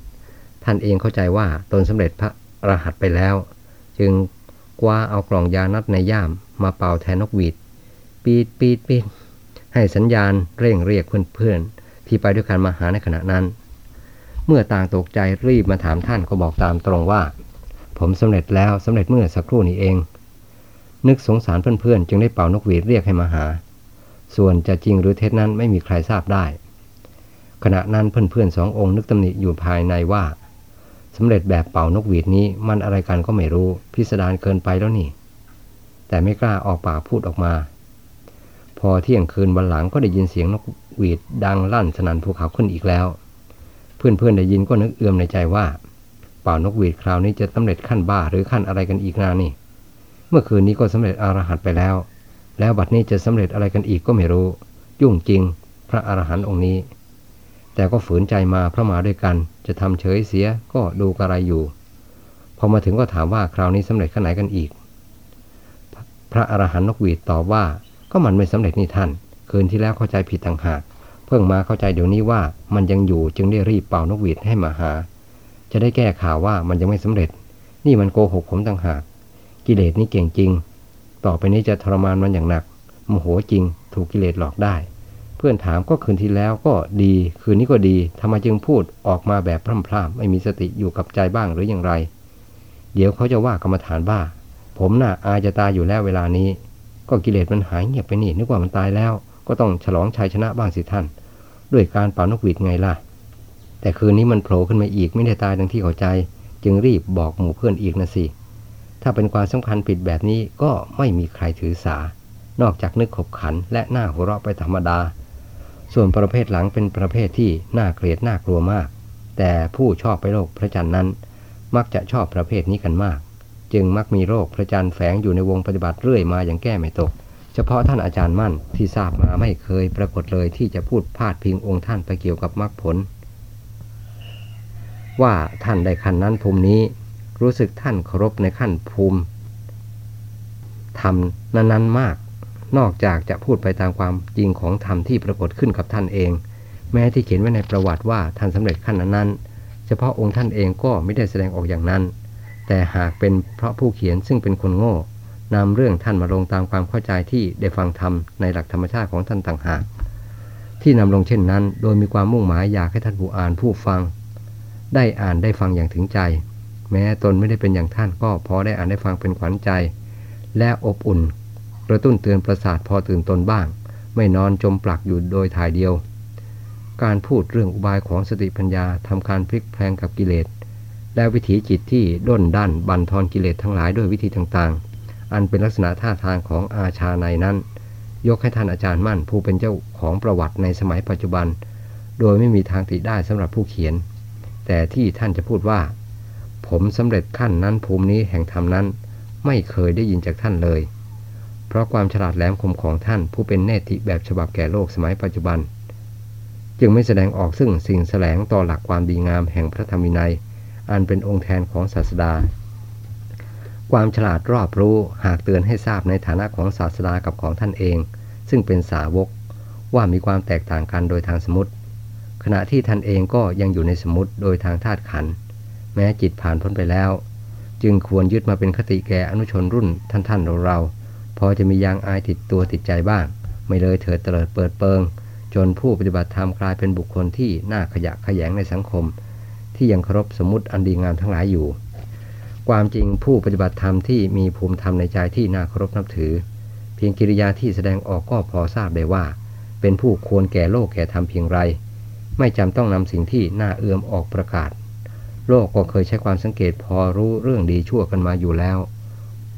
ท่านเองเข้าใจว่าตนสำเร็จพระ รหัสไปแล้ว จึงกว่าเอากล่องยานัดในย่ามมาเป่าแทนนกหวีด ปีดปีดปีดให้สัญญาณเร่งเรียกเพื่อนๆ ที่ไปด้วยกันมาหาในขณะนั้น เมื่อต่างตกใจรีบมาถามท่านก็บอกตามตรงว่า ผมสำเร็จแล้วสำเร็จเมื่อสักครู่นี้เอง นึกสงสารเพื่อนๆ จึงได้เป่านกหวีดเรียกให้มาหา ส่วนจะจริงหรือเท็จนั้นไม่มีใครทราบได้ ขณะนั้นเพื่อนๆสององค์นึกตำหนิอยู่ภายในว่า สำเร็จแบบเป่านกหวีดนี้มันอะไรกันก็ไม่รู้ พิสดารเกินไปแล้วนี่ แต่ไม่กล้าออกปากพูดออกมา พอเที่ยงคืนวันหลังก็ได้ยินเสียงนกหวีดดังลั่นสนั่นภูเขาขึ้นอีกแล้ว เพื่อนๆได้ยินก็นึกเอื้อมในใจว่า เป่านกหวีดคราวนี้จะสำเร็จขั้นบ้าหรือขั้นอะไรกันอีกนานี่ เมื่อคืนนี้ก็สำเร็จอรหันต์ไปแล้ว แล้วบัดนี้จะสำเร็จอะไรกันอีกก็ไม่รู้ ยุ่งจริง พระอรหันต์องค์นี้ แต่ก็ฝืนใจมาเพราะมาด้วยกัน จะทำเฉยเสียก็ดูกระไรอยู่ พอมาถึงก็ถามว่าคราวนี้สำเร็จขั้นไหนกันอีก พระอรหันต์นกหวีดตอบว่าก็มันไม่สำเร็จนี่ท่าน คืนที่แล้วเข้าใจผิดต่างหาก เพิ่งมาเข้าใจเดี๋ยวนี้ว่ามันยังอยู่จึงได้รีบเป่านกหวีดให้มาหา จะได้แก้ข่าวว่ามันยังไม่สำเร็จ นี่มันโกหกผมต่างหาก กิเลสนี่เก่งจริง ต่อไปนี้จะทรมานมันอย่างหนักโมโหจริง ถูกกิเลสหลอกได้ พื่อนถามก็คืนที่แล้วก็ดี คืนนี้ก็ดีทำไมจึงพูดออกมาแบบพร่ำพร่ำไม่มีสติอยู่กับใจบ้างหรืออย่างไร เดี๋ยวเขาจะว่ากรรมฐานบ้า ผมน่ะอาจะตายอยู่แล้วเวลานี้ ก็กิเลสมันหายเงียบไปนี่นึกว่ามันตายแล้ว ก็ต้องฉลองชัยชนะบ้างสิท่าน ด้วยการเป่านกหวีดไงล่ะ แต่คืนนี้มันโผล่ขึ้นมาอีกไม่ได้ตายดังที่เข้าใจ จึงรีบบอกหมู่เพื่อนอีกนะสิถ้าเป็นความสำคัญผิดแบบนี้ก็ไม่มีใครถือสา นอกจากนึกขบขันและหน้าหัวเราะไปธรรมดา ส่วนประเภทหลังเป็นประเภทที่น่าเกลียดน่ากลัวมาก แต่ผู้ชอบไปโรคพระจันทร์นั้น มักจะชอบประเภทนี้กันมาก จึงมักมีโรคพระจันทร์แฝงอยู่ในวงปฏิบัติเรื่อยมาอย่างแก้ไม่ตก เฉพาะท่านอาจารย์มั่นที่ทราบมาไม่เคยปรากฏเลยที่จะพูดพาดพิงองค์ท่านไปเกี่ยวกับมรรคผล ว่าท่านได้ขั้นนั้นภูมินี้ รู้สึกท่านเคารพในขั้นภูมิทำนั้นๆมาก นอกจากจะพูดไปตามความจริงของธรรมที่ปรากฏขึ้นกับท่านเอง แม้ที่เขียนไว้ในประวัติว่าท่านสำเร็จขั้นนั้น เฉพาะองค์ท่านเองก็ไม่ได้แสดงออกอย่างนั้น แต่หากเป็นเพราะผู้เขียนซึ่งเป็นคนโง่นำเรื่องท่านมาลงตามความเข้าใจที่ได้ฟังธรรมในหลักธรรมชาติของท่านต่างหาก ที่นำลงเช่นนั้น โดยมีความมุ่งหมายอยากให้ท่านผู้อ่านผู้ฟัง ได้อ่านได้ฟังอย่างถึงใจ แม้ตนไม่ได้เป็นอย่างท่านก็พอได้อ่านได้ฟังเป็นขวัญใจ และอบอุ่น ระตุ้นเตือนประสาทพอตื่นตนบ้าง ไม่นอนจมปลักอยู่โดยถ่ายเดียว การพูดเรื่องอุบายของสติปัญญาทำการพลิกแพลงกับกิเลส และวิถีจิตที่ด้นด้านบันทอนกิเลสทั้งหลายด้วยวิธีต่างๆ อันเป็นลักษณะท่าทางของอาชาในนั้น ยกให้ท่านอาจารย์มั่นผู้เป็นเจ้าของประวัติในสมัยปัจจุบัน โดยไม่มีทางติได้สำหรับผู้เขียน แต่ที่ท่านจะพูดว่า ผมสำเร็จขั้นนั้นภูมินี้แห่งธรรมนั้น ไม่เคยได้ยินจากท่านเลย เพราะความฉลาดแหลมคมของท่านผู้เป็นเนติแบบฉบับแก่โลกสมัยปัจจุบัน จึงไม่แสดงออกซึ่งสิ่งแสลงต่อหลักความดีงามแห่งพระธรรมวินัย อันเป็นองค์แทนของศาสดา ความฉลาดรอบรู้หากเตือนให้ทราบในฐานะของศาสดากับของท่านเอง ซึ่งเป็นสาวกว่ามีความแตกต่างกันโดยทางสมมติ ขณะที่ท่านเองก็ยังอยู่ในสมมติโดยทางธาตุขัน แม้จิตผ่านพ้นไปแล้ว จึงควรยึดมาเป็นคติแก่อนุชนรุ่นท่านท่านเราเรา พอจะมียางอายติดตัวติดใจบ้าง ไม่เลยเถิดเตลิดเปิดเปิง จนผู้ปฏิบัติธรรมกลายเป็นบุคคลที่น่าขยะขยงในสังคม ที่ยังเคารพสมมติอันดีงามทั้งหลายอยู่ ความจริงผู้ปฏิบัติธรรมที่มีภูมิธรรมในใจที่น่าเคารพนับถือ เพียงกิริยาที่แสดงออกก็พอทราบได้ว่า เป็นผู้ควรแก่โลกแก่ธรรมเพียงไร ไม่จำต้องนำสิ่งที่น่าเอื้อมออกประกาศ โลกก็เคยใช้ความสังเกตพอรู้เรื่องดีชั่วกันมาอยู่แล้ว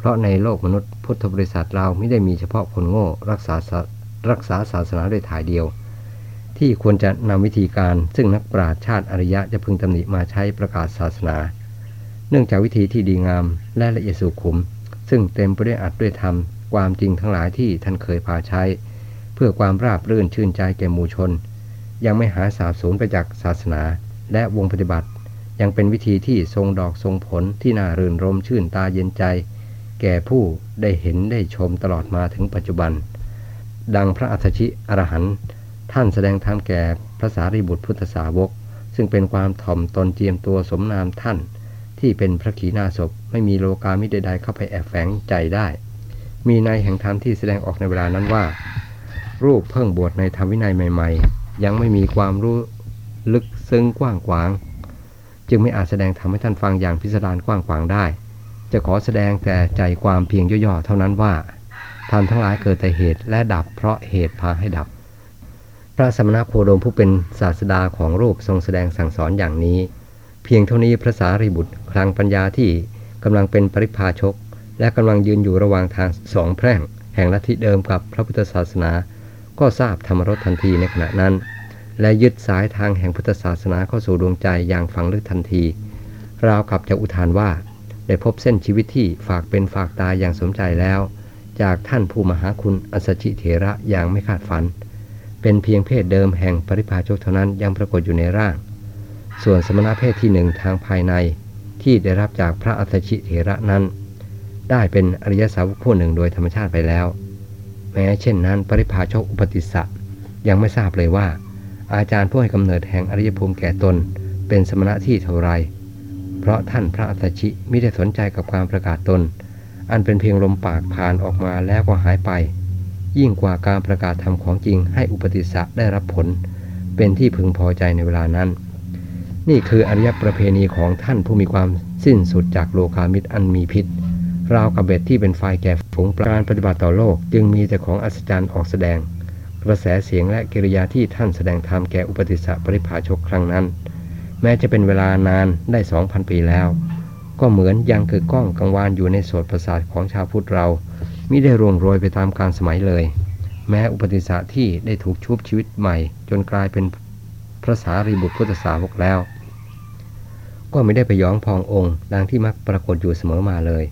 ราะในโลกมนุษย์พุทธบริษัทเราไม่ได้มีเฉพาะคนโง่รักษารักษาศาสนาโดยถ่ายเดียว ที่ควรจะนำวิธีการซึ่งนักปราชญ์ชาติอริยะจะพึงตำหนิมาใช้ประกาศศาสนา เนื่องจากวิธีที่ดีงามและละเอียดสุขุม ซึ่งเต็มไปด้วยอัดด้วยธรรมความจริงทั้งหลายที่ท่านเคยพาใช้ เพื่อความราบรื่นชื่นใจแก่หมู่ชน ยังไม่หาสาบสูญไปจากศาสนา และวงปฏิบัติ ยังเป็นวิธีที่ทรงดอกทรงผลที่น่ารื่นรมชื่นตาเย็นใจ แก่ผู้ได้เห็นได้ชมตลอดมาถึงปัจจุบัน ดังพระอัฏชิอรหันต์ท่านแสดงธรรมแก่พระสารีบุตรพุทธสาวก ซึ่งเป็นความถ่อมตนเจียมตัวสมนามท่าน ที่เป็นพระขีณาสพไม่มีโลกามิใดๆเข้าไปแอบแฝงใจได้ มีในแห่งธรรมที่แสดงออกในเวลานั้นว่า รูปเพิ่งบวชในธรรมวินัยใหม่ ๆ ยังไม่มีความรู้ลึกซึ้งกว้างขวาง จึงไม่อาจแสดงทำให้ท่านฟังอย่างพิสดารกว้างขวางได้ จะขอแสดงแต่ใจความเพียงย่อๆเท่านั้นว่าธรรมทั้งหลายเกิดแต่เหตุและดับเพราะเหตุพาให้ดับ พระสมณโคดมผู้เป็นศาสดาของรูปทรงแสดงสั่งสอนอย่างนี้ เพียงเท่านี้พระสารีบุตรคลังปัญญาที่กำลังเป็นปริพาชก และกำลังยืนอยู่ระหว่างทางสองแพร่ง แห่งลัทธิเดิมกับพระพุทธศาสนา ก็ทราบธรรมรสทันทีในขณะนั้น และยึดสายทางแห่งพุทธศาสนาเข้าสู่ดวงใจอย่างฝังลึกทันที ราวกับจะอุทานว่า ได้พบเส้นชีวิตที่ฝากเป็นฝากตายอย่างสมใจแล้ว จากท่านผู้มหาคุณอัสชิเถระอย่างไม่คาดฝัน เป็นเพียงเพศเดิมแห่งปริพาชกเท่านั้นยังปรากฏอยู่ในร่าง ส่วนสมณเพศที่หนึ่งทางภายในที่ได้รับจากพระอัสชิเถระนั้น ได้เป็นอริยสาวกผู้หนึ่งโดยธรรมชาติไปแล้ว แม้เช่นนั้นปริพาชกอุปติสสะยังไม่ทราบเลยว่า อาจารย์ผู้ให้กำเนิดแห่งอริยภูมิแก่ตน เป็นสมณะที่เท่าไร เพราะท่านพระอัสชิไม่ได้สนใจกับความประกาศตน อันเป็นเพียงลมปากผ่านออกมาแล้วก็หายไป ยิ่งกว่าการประกาศธรรมของจริงให้อุปติสสะได้รับผล เป็นที่พึงพอใจในเวลานั้น นี่คืออริยประเพณีของท่านผู้มีความสิ้นสุดจากโลกามิตรอันมีพิษ ราวกับเบ็ดที่เป็นไฟแก่ฝูงปลาการปฏิบัติต่อโลกจึงมีแต่ของอัศจรรย์ออกแสดง กระแสเสียงและกิริยาที่ท่านแสดงธรรมแก่อุปติสสะปริภาชกครั้งนั้น แม้จะเป็นเวลานานได้สองพันปีแล้ว ก็เหมือนยังคือก้องกังวานอยู่ในโสตประสาทของชาวพุทธเรามิได้ร่วงโรยไปตามการสมัยเลย แม้อุปติสสะที่ได้ถูกชุบชีวิตใหม่ จนกลายเป็นพระสารีบุตรพุทธสาวกแล้ว ก็ไม่ได้ไปย้องพององค์ ดังที่มักปรากฏอยู่เสมอมาเลย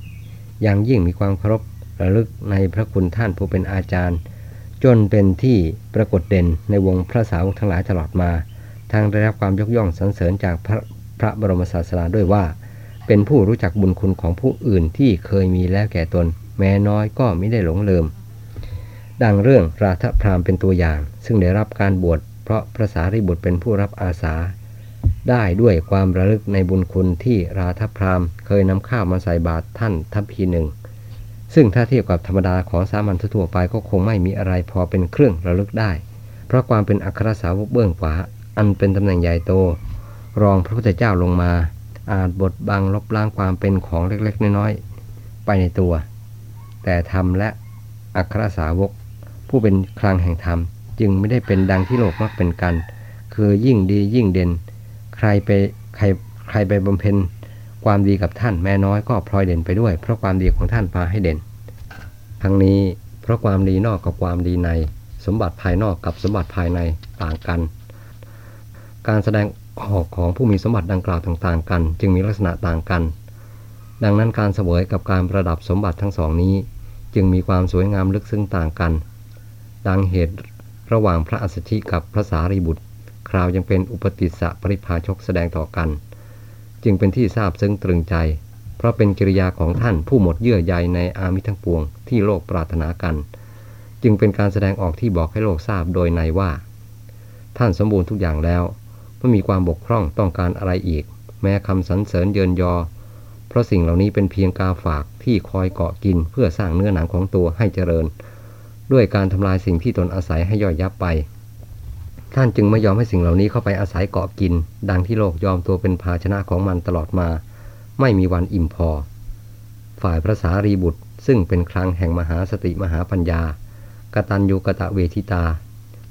ยังยิ่งมีความเคารพระลึกในพระคุณท่านผู้เป็นอาจารย์ จนเป็นที่ปรากฏเด่นในวงพระสาวกทั้งหลายตลอดมา ทางได้รับความยกย่องสรรเสริญจากพระพระบรมศาสดาด้วยว่า เป็นผู้รู้จักบุญคุณของผู้อื่นที่เคยมีแล้วแก่ตน แม้น้อยก็ไม่ได้หลงลืม ดังเรื่องราธพรามเป็นตัวอย่าง ซึ่งได้รับการบวชเพราะพระสารีบุตรเป็นผู้รับอาสา ได้ด้วยความระลึกในบุญคุณที่ราธพรามเคยนำข้าวมาใส่บาตรท่านทัพพีหนึ่งซึ่งถ้าเทียบกับธรรมดาของสามัญทั่วไปก็คงไม่มีอะไรพอเป็นเครื่องระลึกได้ เพราะความเป็นอัครสาวกเบื้องขวา อันเป็นตำแหน่งใหญ่โต รองพระพุทธเจ้าลงมา อาจบดบังลบล้างความเป็นของเล็กๆ น้อยๆ ไปในตัว แต่ธรรมและอัครสาวก ผู้เป็นคลังแห่งธรรม จึงไม่ได้เป็นดังที่โลกมักเป็นกัน คือยิ่งดียิ่งเด่น ใครไปใครใครไปบำเพ็ญความดีกับท่านแม่น้อยก็พลอยเด่นไปด้วย เพราะความดีของท่านพาให้เด่น ทั้งนี้เพราะความดีนอกกับความดีใน สมบัติภายนอกกับสมบัติภายในต่างกัน การแสดงออกของผู้มีสมบัติดังกล่าวต่างๆ กัน จึงมีลักษณะต่างกัน ดังนั้นการเสวยกับการประดับสมบัติทั้งสองนี้ จึงมีความสวยงามลึกซึ้งต่างกัน ดังเหตุระหว่างพระอัสสชิกับพระสารีบุตร คราวยังเป็นอุปติสสะปริภาชกแสดงต่อกัน จึงเป็นที่ทราบซึ้งตรึงใจ เพราะเป็นกิริยาของท่านผู้หมดเยื่อใยในอามิทั้งปวงที่โลกปรารถนากัน จึงเป็นการแสดงออกที่บอกให้โลกทราบโดยในว่า ท่านสมบูรณ์ทุกอย่างแล้ว ไม่มีความบกพร่องต้องการอะไรอีก แม้คำสรรเสริญเยินยอ เพราะสิ่งเหล่านี้เป็นเพียงกาฝากที่คอยเกาะกินเพื่อสร้างเนื้อหนังของตัวให้เจริญ ด้วยการทำลายสิ่งที่ตนอาศัยให้ย่อยยับไป ท่านจึงไม่ยอมให้สิ่งเหล่านี้เข้าไปอาศัยเกาะกิน ดังที่โลกยอมตัวเป็นภาชนะของมันตลอดมา ไม่มีวันอิ่มพอ ฝ่ายพระสารีบุตร ซึ่งเป็นคลังแห่งมหาสติมหาปัญญากตัญญูกะตะเวทิตา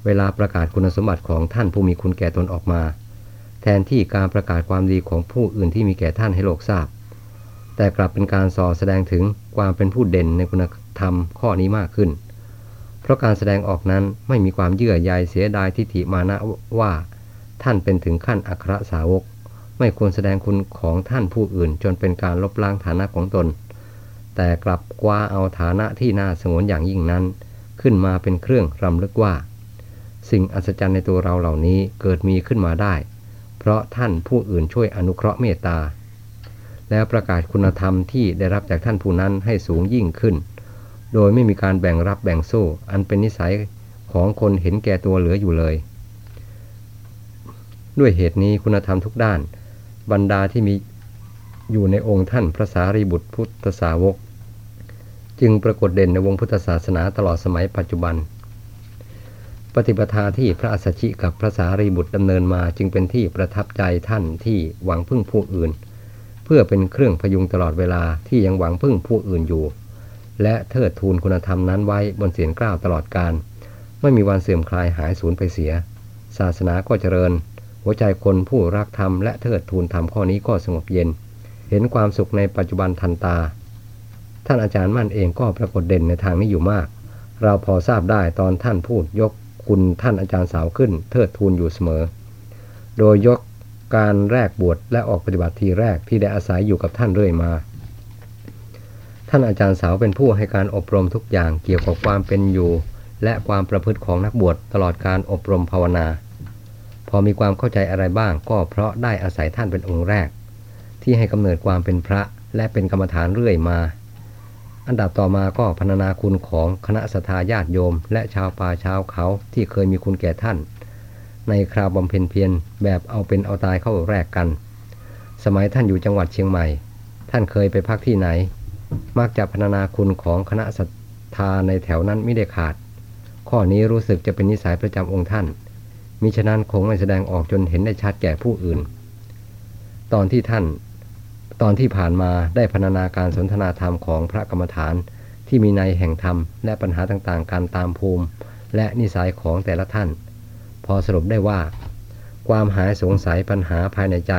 เวลาประกาศคุณสมบัติของท่านผู้มีคุณแก่ตนออกมา แทนที่การประกาศความดีของผู้อื่นที่มีแก่ท่านให้โลกทราบ แต่กลับเป็นการสอแสดงถึงความเป็นผู้เด่นในคุณธรรมข้อนี้มากขึ้น เพราะการแสดงออกนั้นไม่มีความเยื่อใยเสียดายทิฏฐิมานะว่าท่านเป็นถึงขั้นอัครสาวก ไม่ควรแสดงคุณของท่านผู้อื่น จนเป็นการลบล้างฐานะของตน แต่กลับกว่าเอาฐานะที่น่าสงวนอย่างยิ่งนั้น ขึ้นมาเป็นเครื่องรำลึกว่า สิ่งอัศจรรย์ในตัวเราเหล่านี้เกิดมีขึ้นมาได้ เพราะท่านผู้อื่นช่วยอนุเคราะห์เมตตา แล้วประกาศคุณธรรมที่ได้รับจากท่านผู้นั้นให้สูงยิ่งขึ้น โดยไม่มีการแบ่งรับแบ่งสู้ อันเป็นนิสัยของคนเห็นแก่ตัวเหลืออยู่เลย ด้วยเหตุนี้คุณธรรมทุกด้าน บรรดาที่มีอยู่ในองค์ท่านพระสารีบุตรพุทธสาวก จึงปรากฏเด่นในวงพุทธศาสนาตลอดสมัยปัจจุบัน ปฏิปทาที่พระอัสชิกับพระสารีบุตรดำเนินมาจึงเป็นที่ประทับใจท่านที่หวังพึ่งผู้อื่น เพื่อเป็นเครื่องพยุงตลอดเวลาที่ยังหวังพึ่งผู้อื่นอยู่ และเทิดทูนคุณธรรมนั้นไว้บนเสียงกล้าวตลอดการ ไม่มีวันเสื่อมคลายหายสูญไปเสีย ศาสนาก็เจริญ หัวใจคนผู้รักธรรมและเทิดทูนธรรมข้อนี้ก็สงบเย็น เห็นความสุขในปัจจุบันทันตา ท่านอาจารย์มั่นเองก็ปรากฏเด่นในทางนี้อยู่มาก เราพอทราบได้ตอนท่านพูดยก คุณท่านอาจารย์สาวขึ้น เทิดทูนอยู่เสมอ โดยยกการแรกบวชและออกปฏิบัติทีแรกที่ได้อาศัยอยู่กับท่านเรื่อยมา ท่านอาจารย์สาวเป็นผู้ให้การอบรมทุกอย่างเกี่ยวกับความเป็นอยู่ และความประพฤติของนักบวชตลอดการอบรมภาวนา พอมีความเข้าใจอะไรบ้างก็เพราะได้อาศัยท่านเป็นองค์แรก ที่ให้กำเนิดความเป็นพระและเป็นกรรมฐานเรื่อยมา อันดับต่อมาก็พรรณนาคุณของคณะสัตยาติโยม และชาวป่าชาวเขาที่เคยมีคุณแก่ท่าน ในคราวบำเพ็ญเพียรแบบเอาเป็นเอาตายเข้าแรกกัน สมัยท่านอยู่จังหวัดเชียงใหม่ ท่านเคยไปพักที่ไหน มักจะพรรณนาคุณของคณะสัตยาในแถวนั้นไม่ได้ขาด ข้อนี้รู้สึกจะเป็นนิสัยประจำองค์ท่านมิฉะนั้นคงไม่แสดงออกจนเห็นได้ชัดแก่ผู้อื่น ตอนที่ท่าน ตอนที่ผ่านมาได้พรรณนาการสนทนาธรรมของพระกรรมฐาน ที่มีในแห่งธรรม และปัญหาต่างๆ การตามภูมิ และนิสัยของแต่ละท่าน พอสรุปได้ว่า ความหายสงสัยปัญหาภายในใจ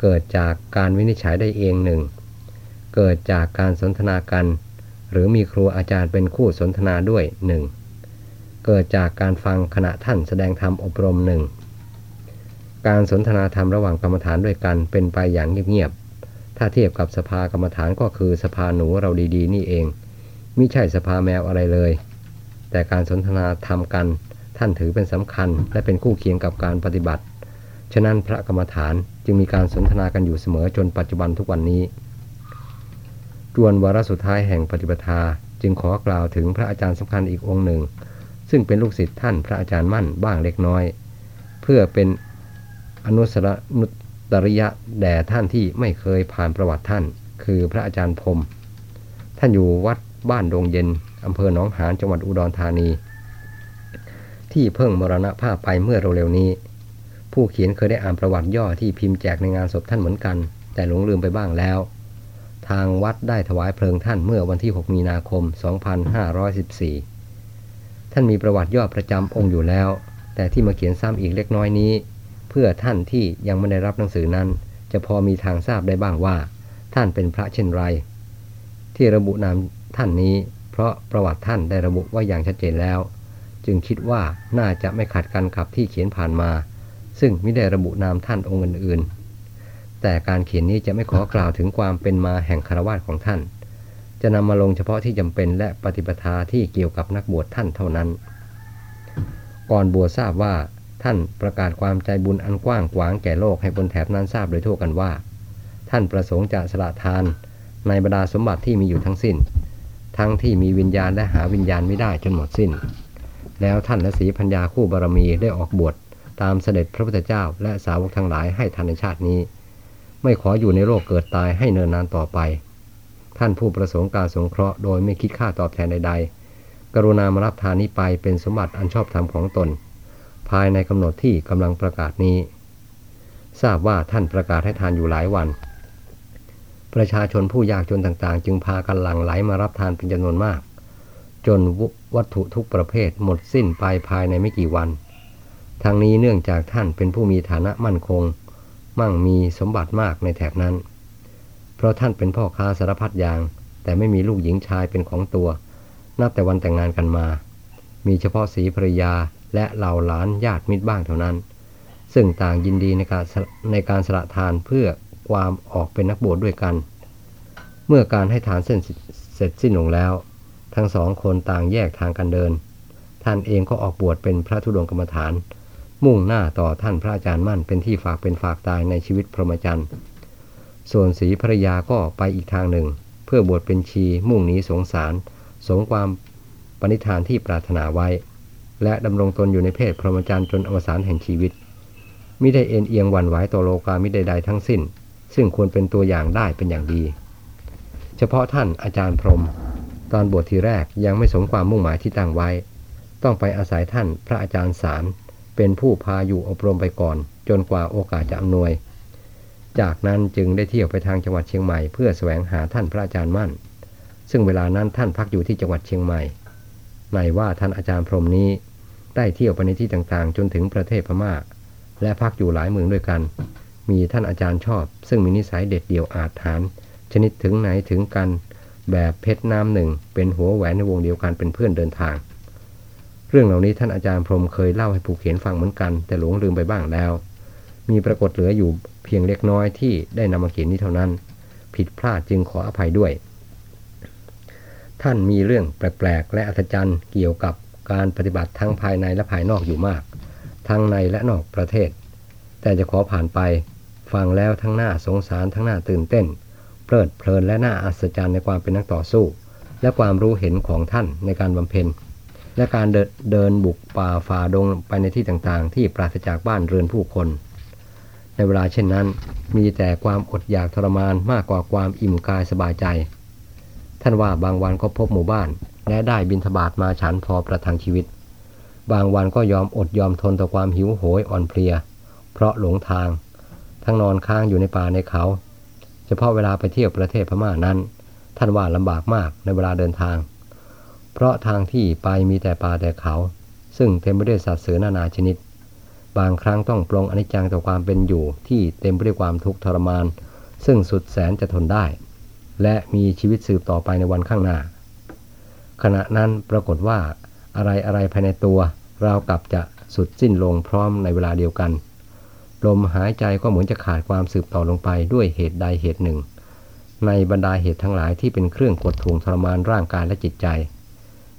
เกิดจากการวินิจฉัยได้เองหนึ่งเกิดจากการสนทนากัน หรือมีครูอาจารย์เป็นคู่สนทนาด้วยหนึ่งเกิดจากการฟังขณะท่านแสดงธรรมอบรมหนึ่งการสนทนาธรรมระหว่างกรรมฐานด้วยกันเป็นไปอย่างเงียบ ถ้าเทียบกับสภากรรมฐานก็คือสภาหนูเราดีๆ นี่เองมิใช่สภาแมวอะไรเลย แต่การสนทนาธรรมกัน ท่านถือเป็นสำคัญ และเป็นคู่เคียงกับการปฏิบัติ ฉะนั้นพระกรรมฐานจึงมีการสนทนากันอยู่เสมอจนปัจจุบันทุกวันนี้จวนวาระสุดท้ายแห่งปฏิปทาจึงขอกล่าวถึงพระอาจารย์สำคัญอีกองค์หนึ่ง ซึ่งเป็นลูกศิษย์ท่านพระอาจารย์มั่นบ้างเล็กน้อย เพื่อเป็นอนุสรนุ ตริยะแด่ท่านที่ไม่เคยผ่านประวัติท่าน คือพระอาจารย์พรมท่านอยู่วัดบ้านดงเย็นอำเภอหนองหานจังหวัดอุดรธานี ที่เพิ่งมรณภาพไปเมื่อเร็วๆนี้ ผู้เขียนเคยได้อ่านประวัติย่อที่พิมพ์แจกในงานศพท่านเหมือนกัน แต่หลงลืมไปบ้างแล้ว ทางวัดได้ถวายเพลิงท่านเมื่อวันที่ 6 มีนาคม 2514 ท่านมีประวัติย่อประจำองค์อยู่แล้ว แต่ที่มาเขียนซ้ำอีกเล็กน้อยนี้ เพื่อท่านที่ยังไม่ได้รับหนังสือนั้น จะพอมีทางทราบได้บ้างว่า ท่านเป็นพระเช่นไร ที่ระบุนามท่านนี้ เพราะประวัติท่านได้ระบุว่าอย่างชัดเจนแล้ว จึงคิดว่าน่าจะไม่ขัดกันกับที่เขียนผ่านมา ซึ่งไม่ได้ระบุนามท่านองค์อื่นๆ แต่การเขียนนี้จะไม่ขอกล่าวถึงความเป็นมาแห่งคารวะของท่าน จะนำมาลงเฉพาะที่จำเป็นและปฏิปทาที่เกี่ยวกับนักบวชท่านเท่านั้น ก่อนบวชทราบว่า ท่านประกาศความใจบุญอันกว้างขวางแก่โลกให้บนแถบนั้นทราบโดยทั่วกันว่า ท่านประสงค์จะสละทานในบรรดาสมบัติที่มีอยู่ทั้งสิ้น ทั้งที่มีวิญญาณและหาวิญญาณไม่ได้จนหมดสิ้น แล้วท่านและสีพัญญาคู่บารมีได้ออกบวชตามเสด็จพระพุทธเจ้าและสาวกทั้งหลายให้ทันในชาตินี้ ไม่ขออยู่ในโลกเกิดตายให้เนินนานต่อไป ท่านผู้ประสงค์การสงเคราะห์โดยไม่คิดค่าตอบแทนใด ๆ กรุณามารับทานนี้ไปเป็นสมบัติอันชอบธรรมของตน ภายในกำหนดที่กำลังประกาศนี้ ทราบว่าท่านประกาศให้ทานอยู่หลายวัน ประชาชนผู้ยากจนต่างๆ จึงพากันหลั่งไหลมารับทานเป็นจำนวนมาก จนวัตถุทุกประเภทหมดสิ้นไปภายในไม่กี่วัน ทั้งนี้เนื่องจากท่านเป็นผู้มีฐานะมั่นคง มั่งมีสมบัติมากในแถบนั้น เพราะท่านเป็นพ่อค้าสารพัดอย่าง แต่ไม่มีลูกหญิงชายเป็นของตัว นับแต่วันแต่งงานกันมา มีเฉพาะสีภรรยา และเหล่าหลานญาติมิตรบ้างเท่านั้น ซึ่งต่างยินดีในการในการสละทานเพื่อความออกเป็นนักบวชดด้วยกัน เมื่อการให้ฐานเส้นเสร็จสิ้นลงแล้ว ทั้งสองคนต่างแยกทางกันเดิน ท่านเองก็ออกบวชเป็นพระธุดงกรรมฐาน มุ่งหน้าต่อท่านพระอาจารย์มั่นเป็นที่ฝากเป็นฝากตายในชีวิตพรหมจรรย์ ส่วนศรีภรยาก็ไปอีกทางหนึ่ง เพื่อบวชเป็นชีมุ่งหนีสงสารสงความปณิธานที่ปรารถนาไว้ และดำรงตนอยู่ในเพศพรหมจรรย์จนอวสานแห่งชีวิตมิได้เอ็นเอียงหวั่นไหวต่อโลกามิใดๆทั้งสิ้น ซึ่งควรเป็นตัวอย่างได้เป็นอย่างดี เฉพาะท่านอาจารย์พรม ตอนบวชทีแรกยังไม่สมความมุ่งหมายที่ตั้งไว้ ต้องไปอาศัยท่านพระอาจารย์สาร เป็นผู้พาอยู่อบรมไปก่อน จนกว่าโอกาสจะอำนวย จากนั้นจึงได้เที่ยวไปทางจังหวัดเชียงใหม่เพื่อแสวงหาท่านพระอาจารย์มั่น ซึ่งเวลานั้นท่านพักอยู่ที่จังหวัดเชียงใหม่ในว่าท่านอาจารย์พรมนี้ ได้เที่ยวไปในที่ต่างๆ จนถึงประเทศพมา่า และพักอยู่หลายเมืองด้วยกัน มีท่านอาจารย์ชอบ ซึ่งมีนิสัยเด็ดเดี่ยวอาถรรพ์ชนิดถึงไหนถึงกัน แบบเพชรน้ำหนึ่ง เป็นหัวแหวนในวงเดียวกันเป็นเพื่อนเดินทาง เรื่องเหล่านี้ท่านอาจารย์พรมเคยเล่าให้ผู้เขียนฟังเหมือนกัน แต่หลงลืมไปบ้างแล้ว มีปรากฏเหลืออยู่เพียงเล็กน้อยที่ได้นำมาเขียนนี้เท่านั้น ผิดพลาดจึงขออภัยด้วย ท่านมีเรื่องแปลกๆและอัศจรรย์เกี่ยวกับ การปฏิบัติทั้งภายในและภายนอกอยู่มาก ทั้งในและนอกประเทศ แต่จะขอผ่านไปฟังแล้วทั้งหน้าสงสารทั้งหน้าตื่นเต้น เพลิดเพลินและน่าอัศจรรย์ในความเป็นนักต่อสู้ และความรู้เห็นของท่านในการบำเพ็ญ และการเดเดินบุกป่าฝ่าดงไปในที่ต่างๆ ที่ปราศจากบ้านเรือนผู้คน ในเวลาเช่นนั้น มีแต่ความอดอยากทรมานมากกว่าความอิ่มกายสบายใจ ท่านว่าบางวันก็พบหมู่บ้าน และได้บินทบาทมาฉันพอประทังชีวิต บางวันก็ยอมอดยอมทนต่อความหิวโหยอ่อนเพลีย เพราะหลงทาง ทั้งนอนค้างอยู่ในป่าในเขา เฉพาะเวลาไปเที่ยวประเทศพม่านั้น ท่านว่าลำบากมากในเวลาเดินทาง เพราะทางที่ไปมีแต่ป่าแต่เขา ซึ่งเต็มไปด้วยสัตว์เสือนานาชนิด บางครั้งต้องปลงอนิจจังต่อความเป็นอยู่ที่เต็มไปด้วยความทุกข์ทรมาน ซึ่งสุดแสนจะทนได้ และมีชีวิตสืบต่อไปในวันข้างหน้า ขณะนั้นปรากฏว่าอะไรอะไรภายในตัว เรากลับจะสุดสิ้นลงพร้อมในเวลาเดียวกัน ลมหายใจก็เหมือนจะขาดความสืบต่อลงไปด้วยเหตุใดเหตุหนึ่ง ในบรรดาเหตุทั้งหลายที่เป็นเครื่องกดทวงทรมานร่างกายและจิตใจ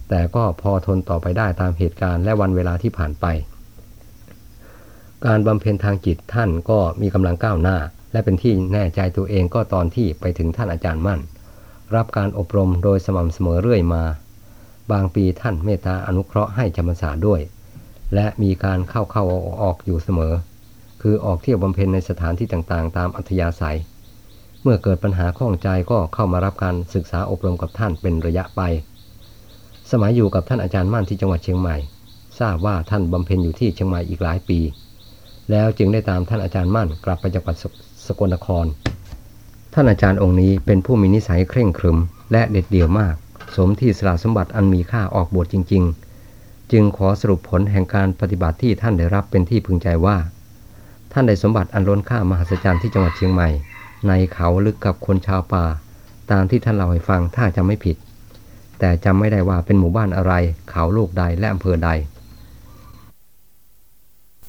แต่ก็พอทนต่อไปได้ตามเหตุการณ์และวันเวลาที่ผ่านไป การบำเพ็ญทางจิตท่านก็มีกำลังก้าวหน้า และเป็นที่แน่ใจตัวเองก็ตอนที่ไปถึงท่านอาจารย์มั่น รับการอบรมโดยสม่ำเสมอเรื่อยมา บางปีท่านเมตตาอนุเคราะห์ให้จำพรรษาด้วย และมีการเข้าเข้าออกอยู่เสมอ คือออกเที่ยวบำเพ็ญในสถานที่ต่างๆ ตามอัธยาศัย เมื่อเกิดปัญหาข้องใจก็เข้ามารับการศึกษาอบรมกับท่านเป็นระยะไป สมัยอยู่กับท่านอาจารย์มั่นที่จังหวัดเชียงใหม่ ทราบว่าท่านบำเพ็ญอยู่ที่เชียงใหม่อีกหลายปี แล้วจึงได้ตามท่านอาจารย์มั่นกลับไปจังหวัดสกลนคร ท่านอาจารย์องค์นี้เป็นผู้มีนิสัยเคร่งครึมและเด็ดเดี่ยวมาก สมที่สละสมบัติอันมีค่าออกบวชจริง ๆ จึงขอสรุปผลแห่งการปฏิบัติที่ท่านได้รับเป็นที่พึงใจว่า ท่านได้สมบัติอันล้นค่ามหัศจรรย์ที่จังหวัดเชียงใหม่ ในเขาลึกกับคนชาวป่า ตามที่ท่านเล่าให้ฟังถ้าจำไม่ผิด แต่จำไม่ได้ว่าเป็นหมู่บ้านอะไร เขาลูกใดและอำเภอใด